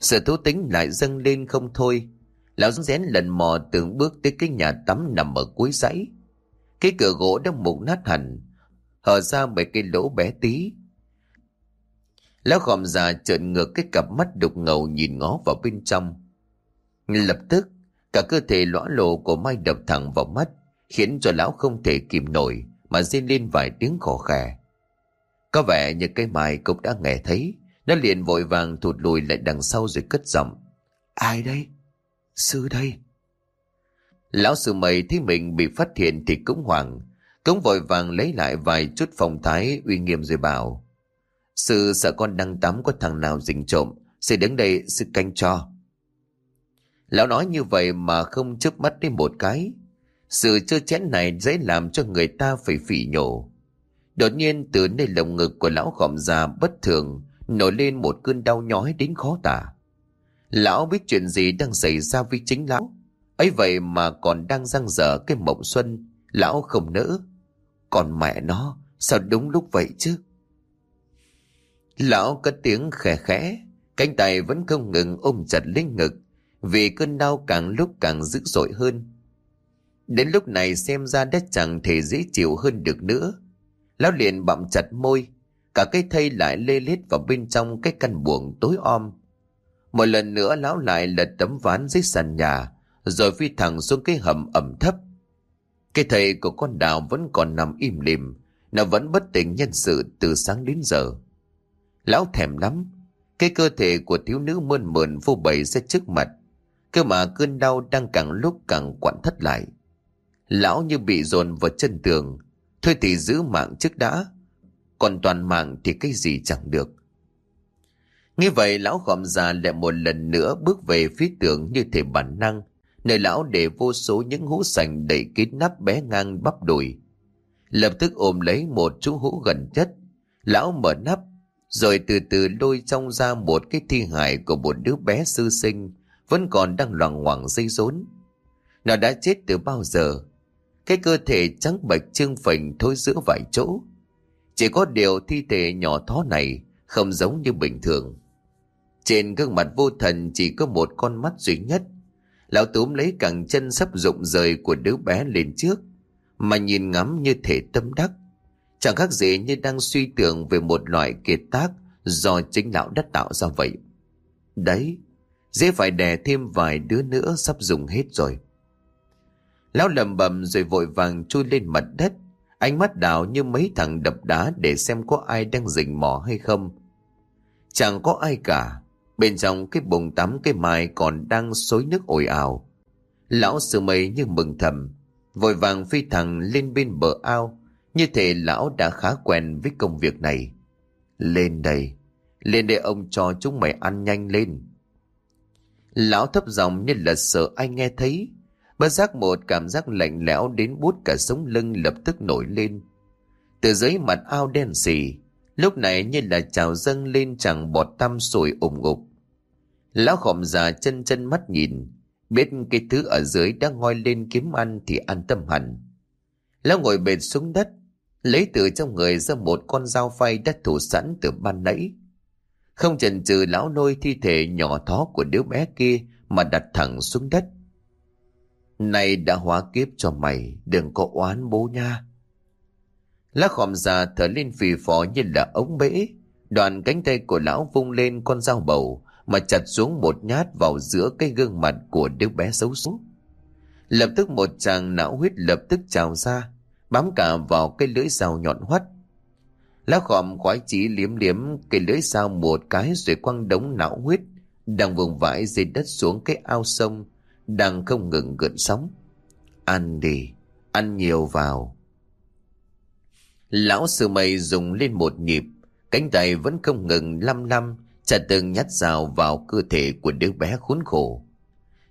Sự thú tính lại dâng lên không thôi. Lão rén lần mò từng bước tới cái nhà tắm nằm ở cuối dãy. Cái cửa gỗ đã mục nát hẳn, hở ra mấy cái lỗ bé tí. Lão gòm già trợn ngược cái cặp mắt đục ngầu nhìn ngó vào bên trong. Lập tức, cả cơ thể lõa lộ của Mai đập thẳng vào mắt, khiến cho lão không thể kìm nổi, mà rên lên vài tiếng khò khè. Có vẻ như cái mai cũng đã nghe thấy, nó liền vội vàng thụt lùi lại đằng sau rồi cất giọng. Ai đây? Sư đây. Lão sư mày thấy mình bị phát hiện thì cũng hoảng, cũng vội vàng lấy lại vài chút phong thái uy nghiêm rồi bảo. Sư sợ con đang tắm có thằng nào dình trộm, sẽ đứng đây sư canh cho. Lão nói như vậy mà không chớp mắt đến một cái, sự chơ chén này dễ làm cho người ta phải phỉ nhổ. Đột nhiên từ nơi lồng ngực của lão gọm già bất thường nổi lên một cơn đau nhói đến khó tả. Lão biết chuyện gì đang xảy ra với chính lão. ấy vậy mà còn đang răng dở cái mộng xuân, lão không nỡ. Còn mẹ nó, sao đúng lúc vậy chứ? Lão cất tiếng khẽ khẽ, cánh tay vẫn không ngừng ôm chặt lấy ngực, vì cơn đau càng lúc càng dữ dội hơn. Đến lúc này xem ra đã chẳng thể dễ chịu hơn được nữa. Lão liền bặm chặt môi, cả cái thây lại lê lết vào bên trong cái căn buồng tối om. Một lần nữa lão lại lật tấm ván dưới sàn nhà, rồi phi thẳng xuống cái hầm ẩm thấp. Cái thầy của con đào vẫn còn nằm im lìm, nó vẫn bất tỉnh nhân sự từ sáng đến giờ. Lão thèm lắm, cái cơ thể của thiếu nữ mơn mờn vô bày ra trước mặt, cơ mà cơn đau đang càng lúc càng quặn thất lại. Lão như bị dồn vào chân tường. Thôi thì giữ mạng trước đã. Còn toàn mạng thì cái gì chẳng được. Như vậy lão gọm già lại một lần nữa bước về phía tường như thể bản năng. Nơi lão để vô số những hũ sành đầy kín nắp bé ngang bắp đùi. Lập tức ôm lấy một chú hũ gần nhất. Lão mở nắp, rồi từ từ lôi trong ra một cái thi hài của một đứa bé sư sinh, vẫn còn đang loằng ngoằng dây rốn. Nó đã chết từ bao giờ cái cơ thể trắng bạch trương phình thôi giữa vài chỗ. Chỉ có điều thi thể nhỏ thó này không giống như bình thường. Trên gương mặt vô thần chỉ có một con mắt duy nhất. Lão túm lấy cẳng chân sắp rụng rời của đứa bé lên trước, mà nhìn ngắm như thể tâm đắc. Chẳng khác gì như đang suy tưởng về một loại kiệt tác do chính lão đã tạo ra vậy. Đấy, dễ phải đè thêm vài đứa nữa sắp dùng hết rồi. Lão lầm bầm rồi vội vàng chui lên mặt đất. Ánh mắt đảo như mấy thằng đập đá để xem có ai đang rình mò hay không. Chẳng có ai cả. Bên trong cái bồn tắm cái mai còn đang xối nước ồn ào. Lão sư mây như mừng thầm. Vội vàng phi thẳng lên bên bờ ao. Như thể lão đã khá quen với công việc này. Lên đây. Lên đây ông cho chúng mày ăn nhanh lên. Lão thấp giọng như là sợ ai nghe thấy. Bất giác một cảm giác lạnh lẽo đến bút cả sống lưng lập tức nổi lên. Từ dưới mặt ao đen xì, lúc này như là trào dâng lên chẳng bọt tăm sủi ủng ngục. Lão khổng già chân chân mắt nhìn, biết cái thứ ở dưới đã ngoi lên kiếm ăn thì an tâm hẳn. Lão ngồi bệt xuống đất, lấy từ trong người ra một con dao phay đã thủ sẵn từ ban nãy. Không chần chừ lão nôi thi thể nhỏ thó của đứa bé kia mà đặt thẳng xuống đất. Này đã hóa kiếp cho mày, đừng có oán bố nha. Lá khòm già thở lên phì phò như là ống bể. Đoàn cánh tay của lão vung lên con dao bầu mà chặt xuống một nhát vào giữa cái gương mặt của đứa bé xấu số. Lập tức một tràng não huyết lập tức trào ra, bám cả vào cái lưỡi dao nhọn hoắt. Lá khòm khoái chí liếm liếm cái lưỡi dao một cái rồi quăng đống não huyết đang vùng vãi dưới đất xuống cái ao sông đang không ngừng gợn sóng. Ăn đi, ăn nhiều vào. Lão sư mây dùng lên một nhịp, cánh tay vẫn không ngừng lăm lăm, chặt từng nhát rào vào cơ thể của đứa bé khốn khổ.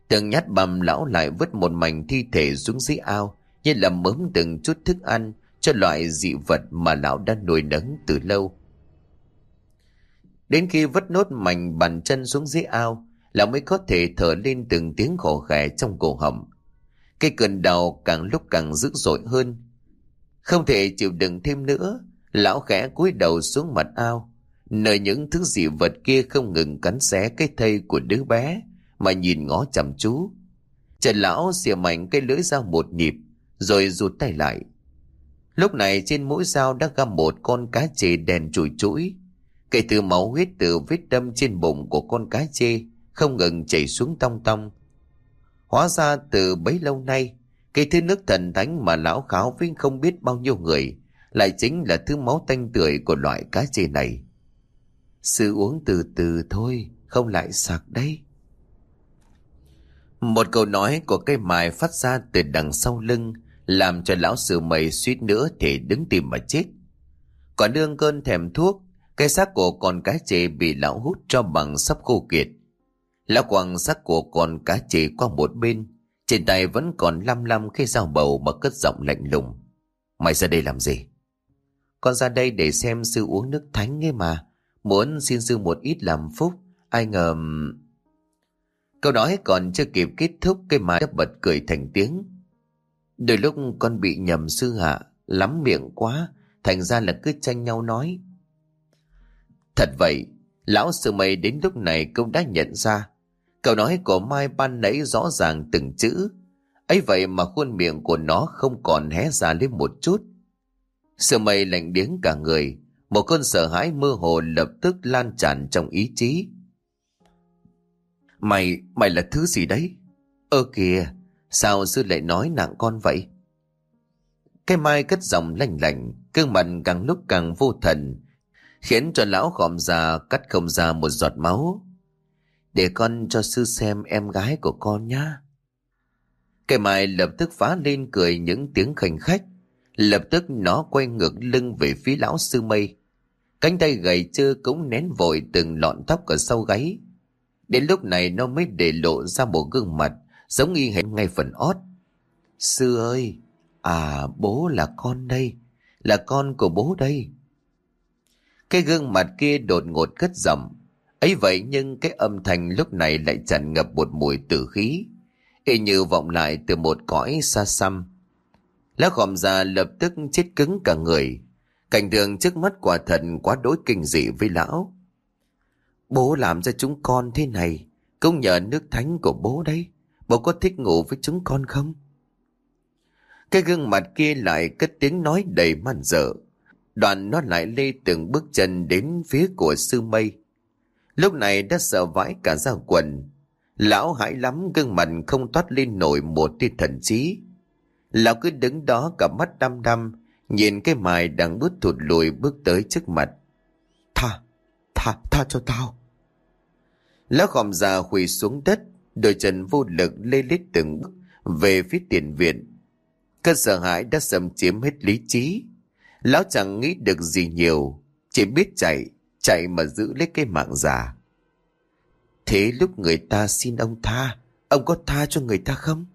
Từng nhát bầm lão lại vứt một mảnh thi thể xuống dưới ao, như là mớm từng chút thức ăn cho loại dị vật mà lão đã nuôi nấng từ lâu. Đến khi vứt nốt mảnh bàn chân xuống dưới ao, lão mới có thể thở lên từng tiếng khổ khẻ trong cổ họng. Cái cơn đau càng lúc càng dữ dội hơn. Không thể chịu đựng thêm nữa, lão khẽ cúi đầu xuống mặt ao, nơi những thứ dị vật kia không ngừng cắn xé cái thây của đứa bé mà nhìn ngó chăm chú. Trần lão xìa mạnh cái lưỡi dao một nhịp, rồi rụt tay lại. Lúc này trên mũi dao đã găm một con cá chê đèn chùi chuỗi. Kể từ máu huyết từ vết đâm trên bụng của con cá chê không ngừng chảy xuống tong tong. Hóa ra từ bấy lâu nay, cái thứ nước thần thánh mà lão kháo với không biết bao nhiêu người lại chính là thứ máu tanh tưởi của loại cá chê này. Sư uống từ từ thôi, không lại sạc đấy. Một câu nói của cây mài phát ra từ đằng sau lưng, làm cho lão sư mày suýt nữa thì đứng tìm mà chết. Còn đương cơn thèm thuốc, cái xác của con cá chê bị lão hút cho bằng sắp khô kiệt. Lão quăng xác của con cá chê qua một bên, trên tay vẫn còn lăm lăm khi dao bầu mà cất giọng lạnh lùng. Mày ra đây làm gì? Con ra đây để xem sư uống nước thánh nghe mà, muốn xin sư một ít làm phúc, ai ngờ... Câu nói còn chưa kịp kết thúc cây mà đã bật cười thành tiếng. Đôi lúc con bị nhầm sư hạ, lắm miệng quá, thành ra là cứ tranh nhau nói. Thật vậy, lão sư mày đến lúc này cũng đã nhận ra. Câu nói của Mai ban nãy rõ ràng từng chữ. ấy vậy mà khuôn miệng của nó không còn hé ra lên một chút. sự mây lạnh điếng cả người, một cơn sợ hãi mơ hồ lập tức lan tràn trong ý chí. Mày, mày là thứ gì đấy? Ơ kìa, sao sư lại nói nặng con vậy? Cái mai cất giọng lạnh lạnh, cương mặt càng lúc càng vô thần, khiến cho lão khòm già cắt không ra một giọt máu. Để con cho sư xem em gái của con nhá. Cái mai lập tức phá lên cười những tiếng khảnh khách. Lập tức nó quay ngược lưng về phía lão sư mây. Cánh tay gầy trơ cũng nén vội từng lọn tóc ở sau gáy. Đến lúc này nó mới để lộ ra một gương mặt giống y hệt ngay phần ót. Sư ơi, à bố là con đây, là con của bố đây. Cái gương mặt kia đột ngột cất giọng ấy vậy nhưng cái âm thanh lúc này lại tràn ngập một mùi tử khí. Y như vọng lại từ một cõi xa xăm. Lá khòm già lập tức chết cứng cả người. Cảnh tượng trước mắt quả thật quá đối kinh dị với lão. Bố làm cho chúng con thế này, cũng nhờ nước thánh của bố đấy. Bố có thích ngủ với chúng con không? Cái gương mặt kia lại cất tiếng nói đầy man dở. Đoạn nó lại lê từng bước chân đến phía của sư mây. Lúc này đã sợ vãi cả ra quần. Lão hãi lắm gương mặt không toát lên nổi một tia thần trí. Lão cứ đứng đó cả mắt đăm đăm, nhìn cái mài đang bước thụt lùi bước tới trước mặt. Tha, tha, tha cho tao. Lão khòm già quỳ xuống đất, đôi chân vô lực lê lết từng bước về phía tiền viện. Cơn sợ hãi đã xâm chiếm hết lý trí. Lão chẳng nghĩ được gì nhiều, chỉ biết chạy, chạy mà giữ lấy cái mạng già. Thế lúc người ta xin ông tha, ông có tha cho người ta không?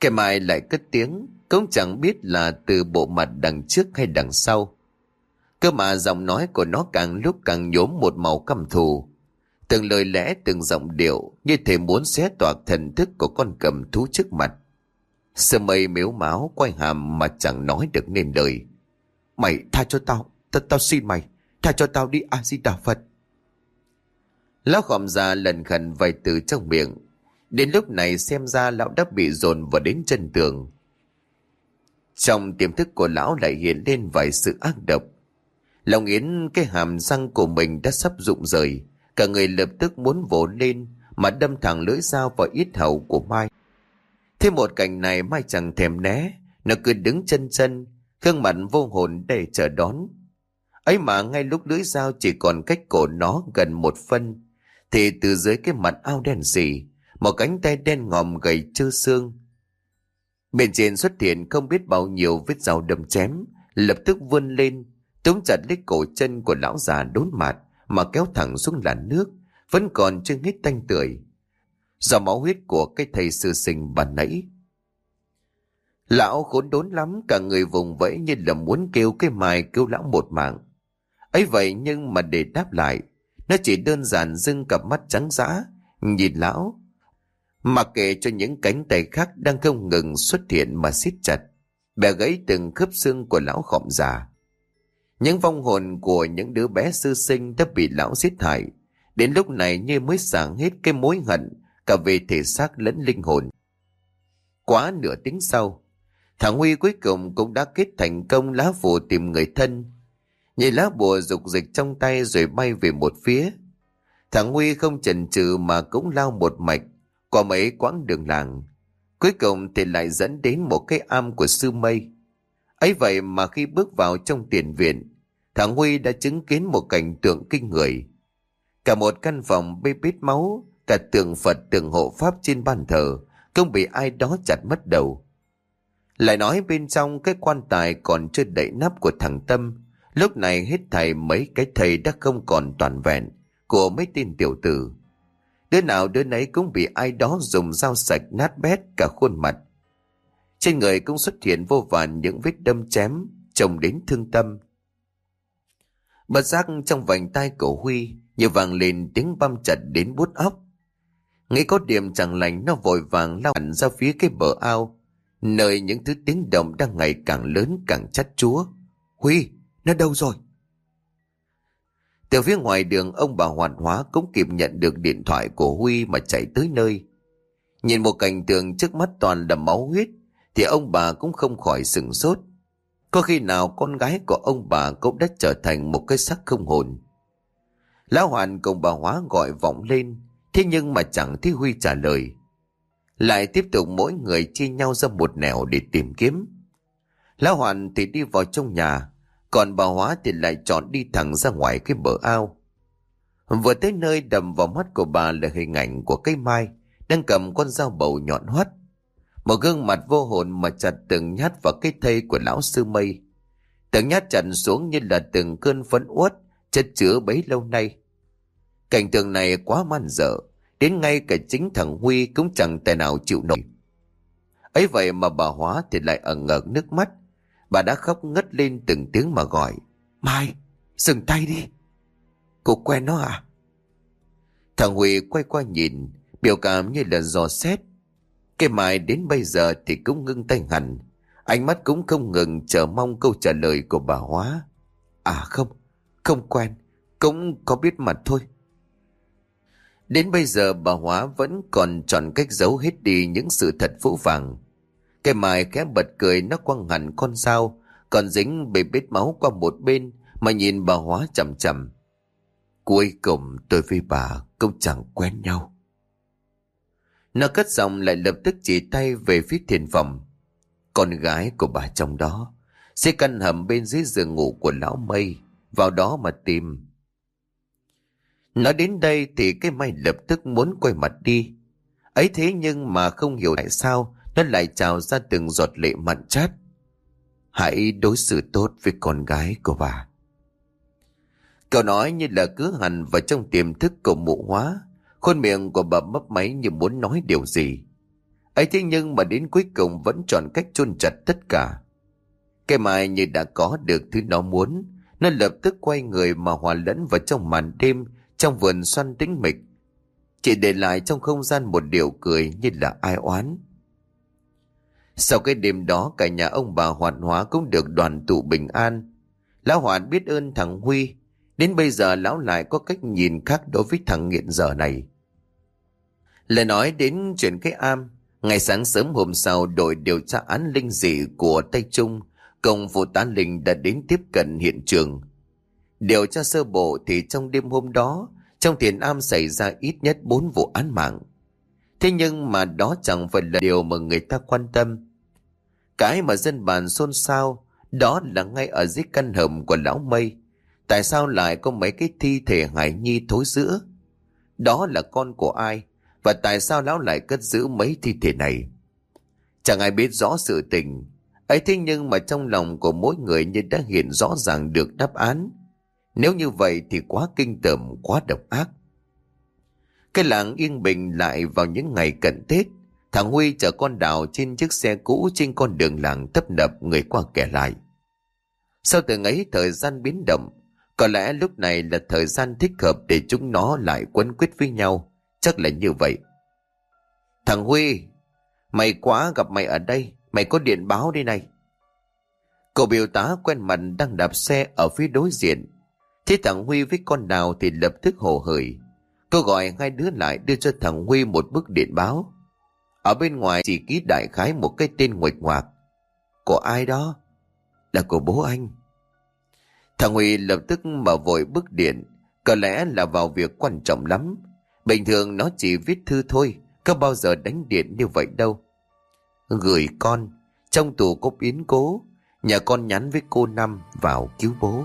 Cái mai lại cất tiếng, cũng chẳng biết là từ bộ mặt đằng trước hay đằng sau. Cơ mà giọng nói của nó càng lúc càng nhốm một màu căm thù. Từng lời lẽ từng giọng điệu như thể muốn xé toạc thần thức của con cầm thú trước mặt. Sơ mây miếu máu quay hàm mà chẳng nói được nên lời. Mày tha cho tao, tao, tao xin mày, tha cho tao đi A-di-đà Phật. Lão khòm ra lần khẩn vài từ trong miệng. Đến lúc này xem ra lão đã bị dồn vào đến chân tường. Trong tiềm thức của lão lại hiện lên vài sự ác độc. Lòng Yến cái hàm răng của mình đã sắp rụng rời. Cả người lập tức muốn vỗ lên mà đâm thẳng lưỡi dao vào ít hầu của Mai. Thế một cảnh này Mai chẳng thèm né. Nó cứ đứng chân chân, gương mặt vô hồn để chờ đón ấy mà ngay lúc lưỡi dao chỉ còn cách cổ nó gần một phân, thì từ dưới cái mặt ao đen sì một cánh tay đen ngòm gầy trơ xương. Bên trên xuất hiện không biết bao nhiêu vết dao đâm chém, lập tức vươn lên, túm chặt lấy cổ chân của lão già đốn mặt mà kéo thẳng xuống làn nước, vẫn còn chưa hết tanh tưởi. Do máu huyết của cái thầy sư sinh bàn nãy. Lão khốn đốn lắm, cả người vùng vẫy như là muốn kêu cái mài cứu lão một mạng ấy vậy nhưng mà để đáp lại, nó chỉ đơn giản dưng cặp mắt trắng dã, nhìn lão. Mặc kệ cho những cánh tay khác đang không ngừng xuất hiện mà siết chặt, bẻ gãy từng khớp xương của lão khọm già. Những vong hồn của những đứa bé sư sinh đã bị lão giết hại, đến lúc này như mới sáng hết cái mối hận cả về thể xác lẫn linh hồn. Quá nửa tiếng sau, thằng Huy cuối cùng cũng đã kết thành công lá phù tìm người thân. Nhảy lá bùa rục dịch trong tay rồi bay về một phía. Thằng Huy không chần chừ mà cũng lao một mạch qua mấy quãng đường làng. Cuối cùng thì lại dẫn đến một cái am của sư mây. ấy vậy mà khi bước vào trong tiền viện, thằng Huy đã chứng kiến một cảnh tượng kinh người. Cả một căn phòng bê bít máu, cả tượng Phật tượng hộ Pháp trên bàn thờ, không bị ai đó chặt mất đầu. Lại nói bên trong cái quan tài còn chưa đậy nắp của thằng Tâm, lúc này hết thầy mấy cái thầy đã không còn toàn vẹn của mấy tên tiểu tử. Đứa nào đứa nấy cũng bị ai đó dùng dao sạch nát bét cả khuôn mặt. Trên người cũng xuất hiện vô vàn những vết đâm chém, trông đến thương tâm. Bật giác trong vành tay của Huy, như vàng lên tiếng băm chặt đến bút óc. Nghĩ có điểm chẳng lành nó vội vàng lao hẳn ra phía cái bờ ao, nơi những thứ tiếng động đang ngày càng lớn càng chắt chúa. Huy, nó đâu rồi? Từ phía ngoài đường, ông bà Hoàn Hóa cũng kịp nhận được điện thoại của Huy mà chạy tới nơi. Nhìn một cảnh tượng trước mắt toàn là máu huyết, thì ông bà cũng không khỏi sừng sốt. Có khi nào con gái của ông bà cũng đã trở thành một cái xác không hồn. Lão Hoàn cùng bà Hóa gọi vọng lên, thế nhưng mà chẳng thấy Huy trả lời. Lại tiếp tục mỗi người chia nhau ra một nẻo để tìm kiếm. Lão Hoàn thì đi vào trong nhà còn bà Hóa thì lại chọn đi thẳng ra ngoài cái bờ ao. Vừa tới nơi đầm vào mắt của bà là hình ảnh của cây mai đang cầm con dao bầu nhọn hoắt. Một gương mặt vô hồn mà chặt từng nhát vào cái thây của lão sư mây. Từng nhát chặt xuống như là từng cơn phấn uất chất chứa bấy lâu nay. Cảnh tượng này quá man dở, đến ngay cả chính thằng Huy cũng chẳng tài nào chịu nổi. ấy vậy mà bà Hóa thì lại ẩn ngợt nước mắt, Bà đã khóc ngất lên từng tiếng mà gọi. Mai, dừng tay đi. Cô quen nó à? Thằng Huy quay qua nhìn, biểu cảm như là dò xét. Cái Mai đến bây giờ thì cũng ngưng tay hẳn. Ánh mắt cũng không ngừng chờ mong câu trả lời của bà Hóa. À không, không quen, cũng có biết mặt thôi. Đến bây giờ bà Hóa vẫn còn chọn cách giấu hết đi những sự thật phũ phàng. Cái mài khẽ bật cười nó quăng hẳn con dao, còn dính bề bết máu qua một bên mà nhìn bà hóa chậm chậm. Cuối cùng tôi với bà cũng chẳng quen nhau. Nó cất giọng lại lập tức chỉ tay về phía thiền phòng. Con gái của bà trong đó sẽ căn hầm bên dưới giường ngủ của lão mây, vào đó mà tìm. Nói đến đây thì cái may lập tức muốn quay mặt đi. Ấy thế nhưng mà không hiểu tại sao nó lại trào ra từng giọt lệ mặn chát. Hãy đối xử tốt với con gái của bà. Cậu nói như là cứ hẳn vào trong tiềm thức của mụ hóa. Khuôn miệng của bà mấp máy như muốn nói điều gì. ấy thế nhưng mà đến cuối cùng vẫn chọn cách chôn chặt tất cả. Cái mai như đã có được thứ nó muốn. Nó lập tức quay người mà hòa lẫn vào trong màn đêm, trong vườn xoăn tĩnh mịch. Chỉ để lại trong không gian một điều cười như là ai oán. Sau cái đêm đó cả nhà ông bà Hoàn Hóa cũng được đoàn tụ bình an. Lão Hoàn biết ơn thằng Huy. Đến bây giờ lão lại có cách nhìn khác đối với thằng nghiện dở này. Lời nói đến chuyện cái am, Ngày sáng sớm hôm sau, đội điều tra án linh dị của Tây Trung công vụ tá linh đã đến tiếp cận hiện trường. Điều tra sơ bộ thì trong đêm hôm đó, trong thiền am xảy ra ít nhất 4 vụ án mạng. Thế nhưng mà đó chẳng phải là điều mà người ta quan tâm. Cái mà dân bàn xôn xao, đó là ngay ở dưới căn hầm của lão mây. Tại sao lại có mấy cái thi thể hải nhi thối giữa? Đó là con của ai? Và tại sao lão lại cất giữ mấy thi thể này? Chẳng ai biết rõ sự tình. ấy thế nhưng mà trong lòng của mỗi người như đã hiện rõ ràng được đáp án. Nếu như vậy thì quá kinh tởm, quá độc ác. Cái làng yên bình lại vào những ngày cận Tết. Thằng Huy chở con đào trên chiếc xe cũ trên con đường làng tấp nập người qua kẻ lại. Sau từ ấy thời gian biến động, có lẽ lúc này là thời gian thích hợp để chúng nó lại quấn quyết với nhau. Chắc là như vậy. Thằng Huy, mày quá gặp mày ở đây, mày có điện báo đây này. Cậu biểu tá quen mặt đang đạp xe ở phía đối diện. Thế thằng Huy với con đào thì lập tức hồ hởi. Cô gọi hai đứa lại đưa cho thằng Huy một bức điện báo. Ở bên ngoài chỉ ký đại khái một cái tên nguệch ngoạc. Của ai đó? Là của bố anh. Thằng Huy lập tức mở vội bức điện. Có lẽ là vào việc quan trọng lắm. Bình thường nó chỉ viết thư thôi. Có bao giờ đánh điện như vậy đâu. Gửi con. Trong tù có biến cố. Nhà con nhắn với cô Năm vào cứu bố.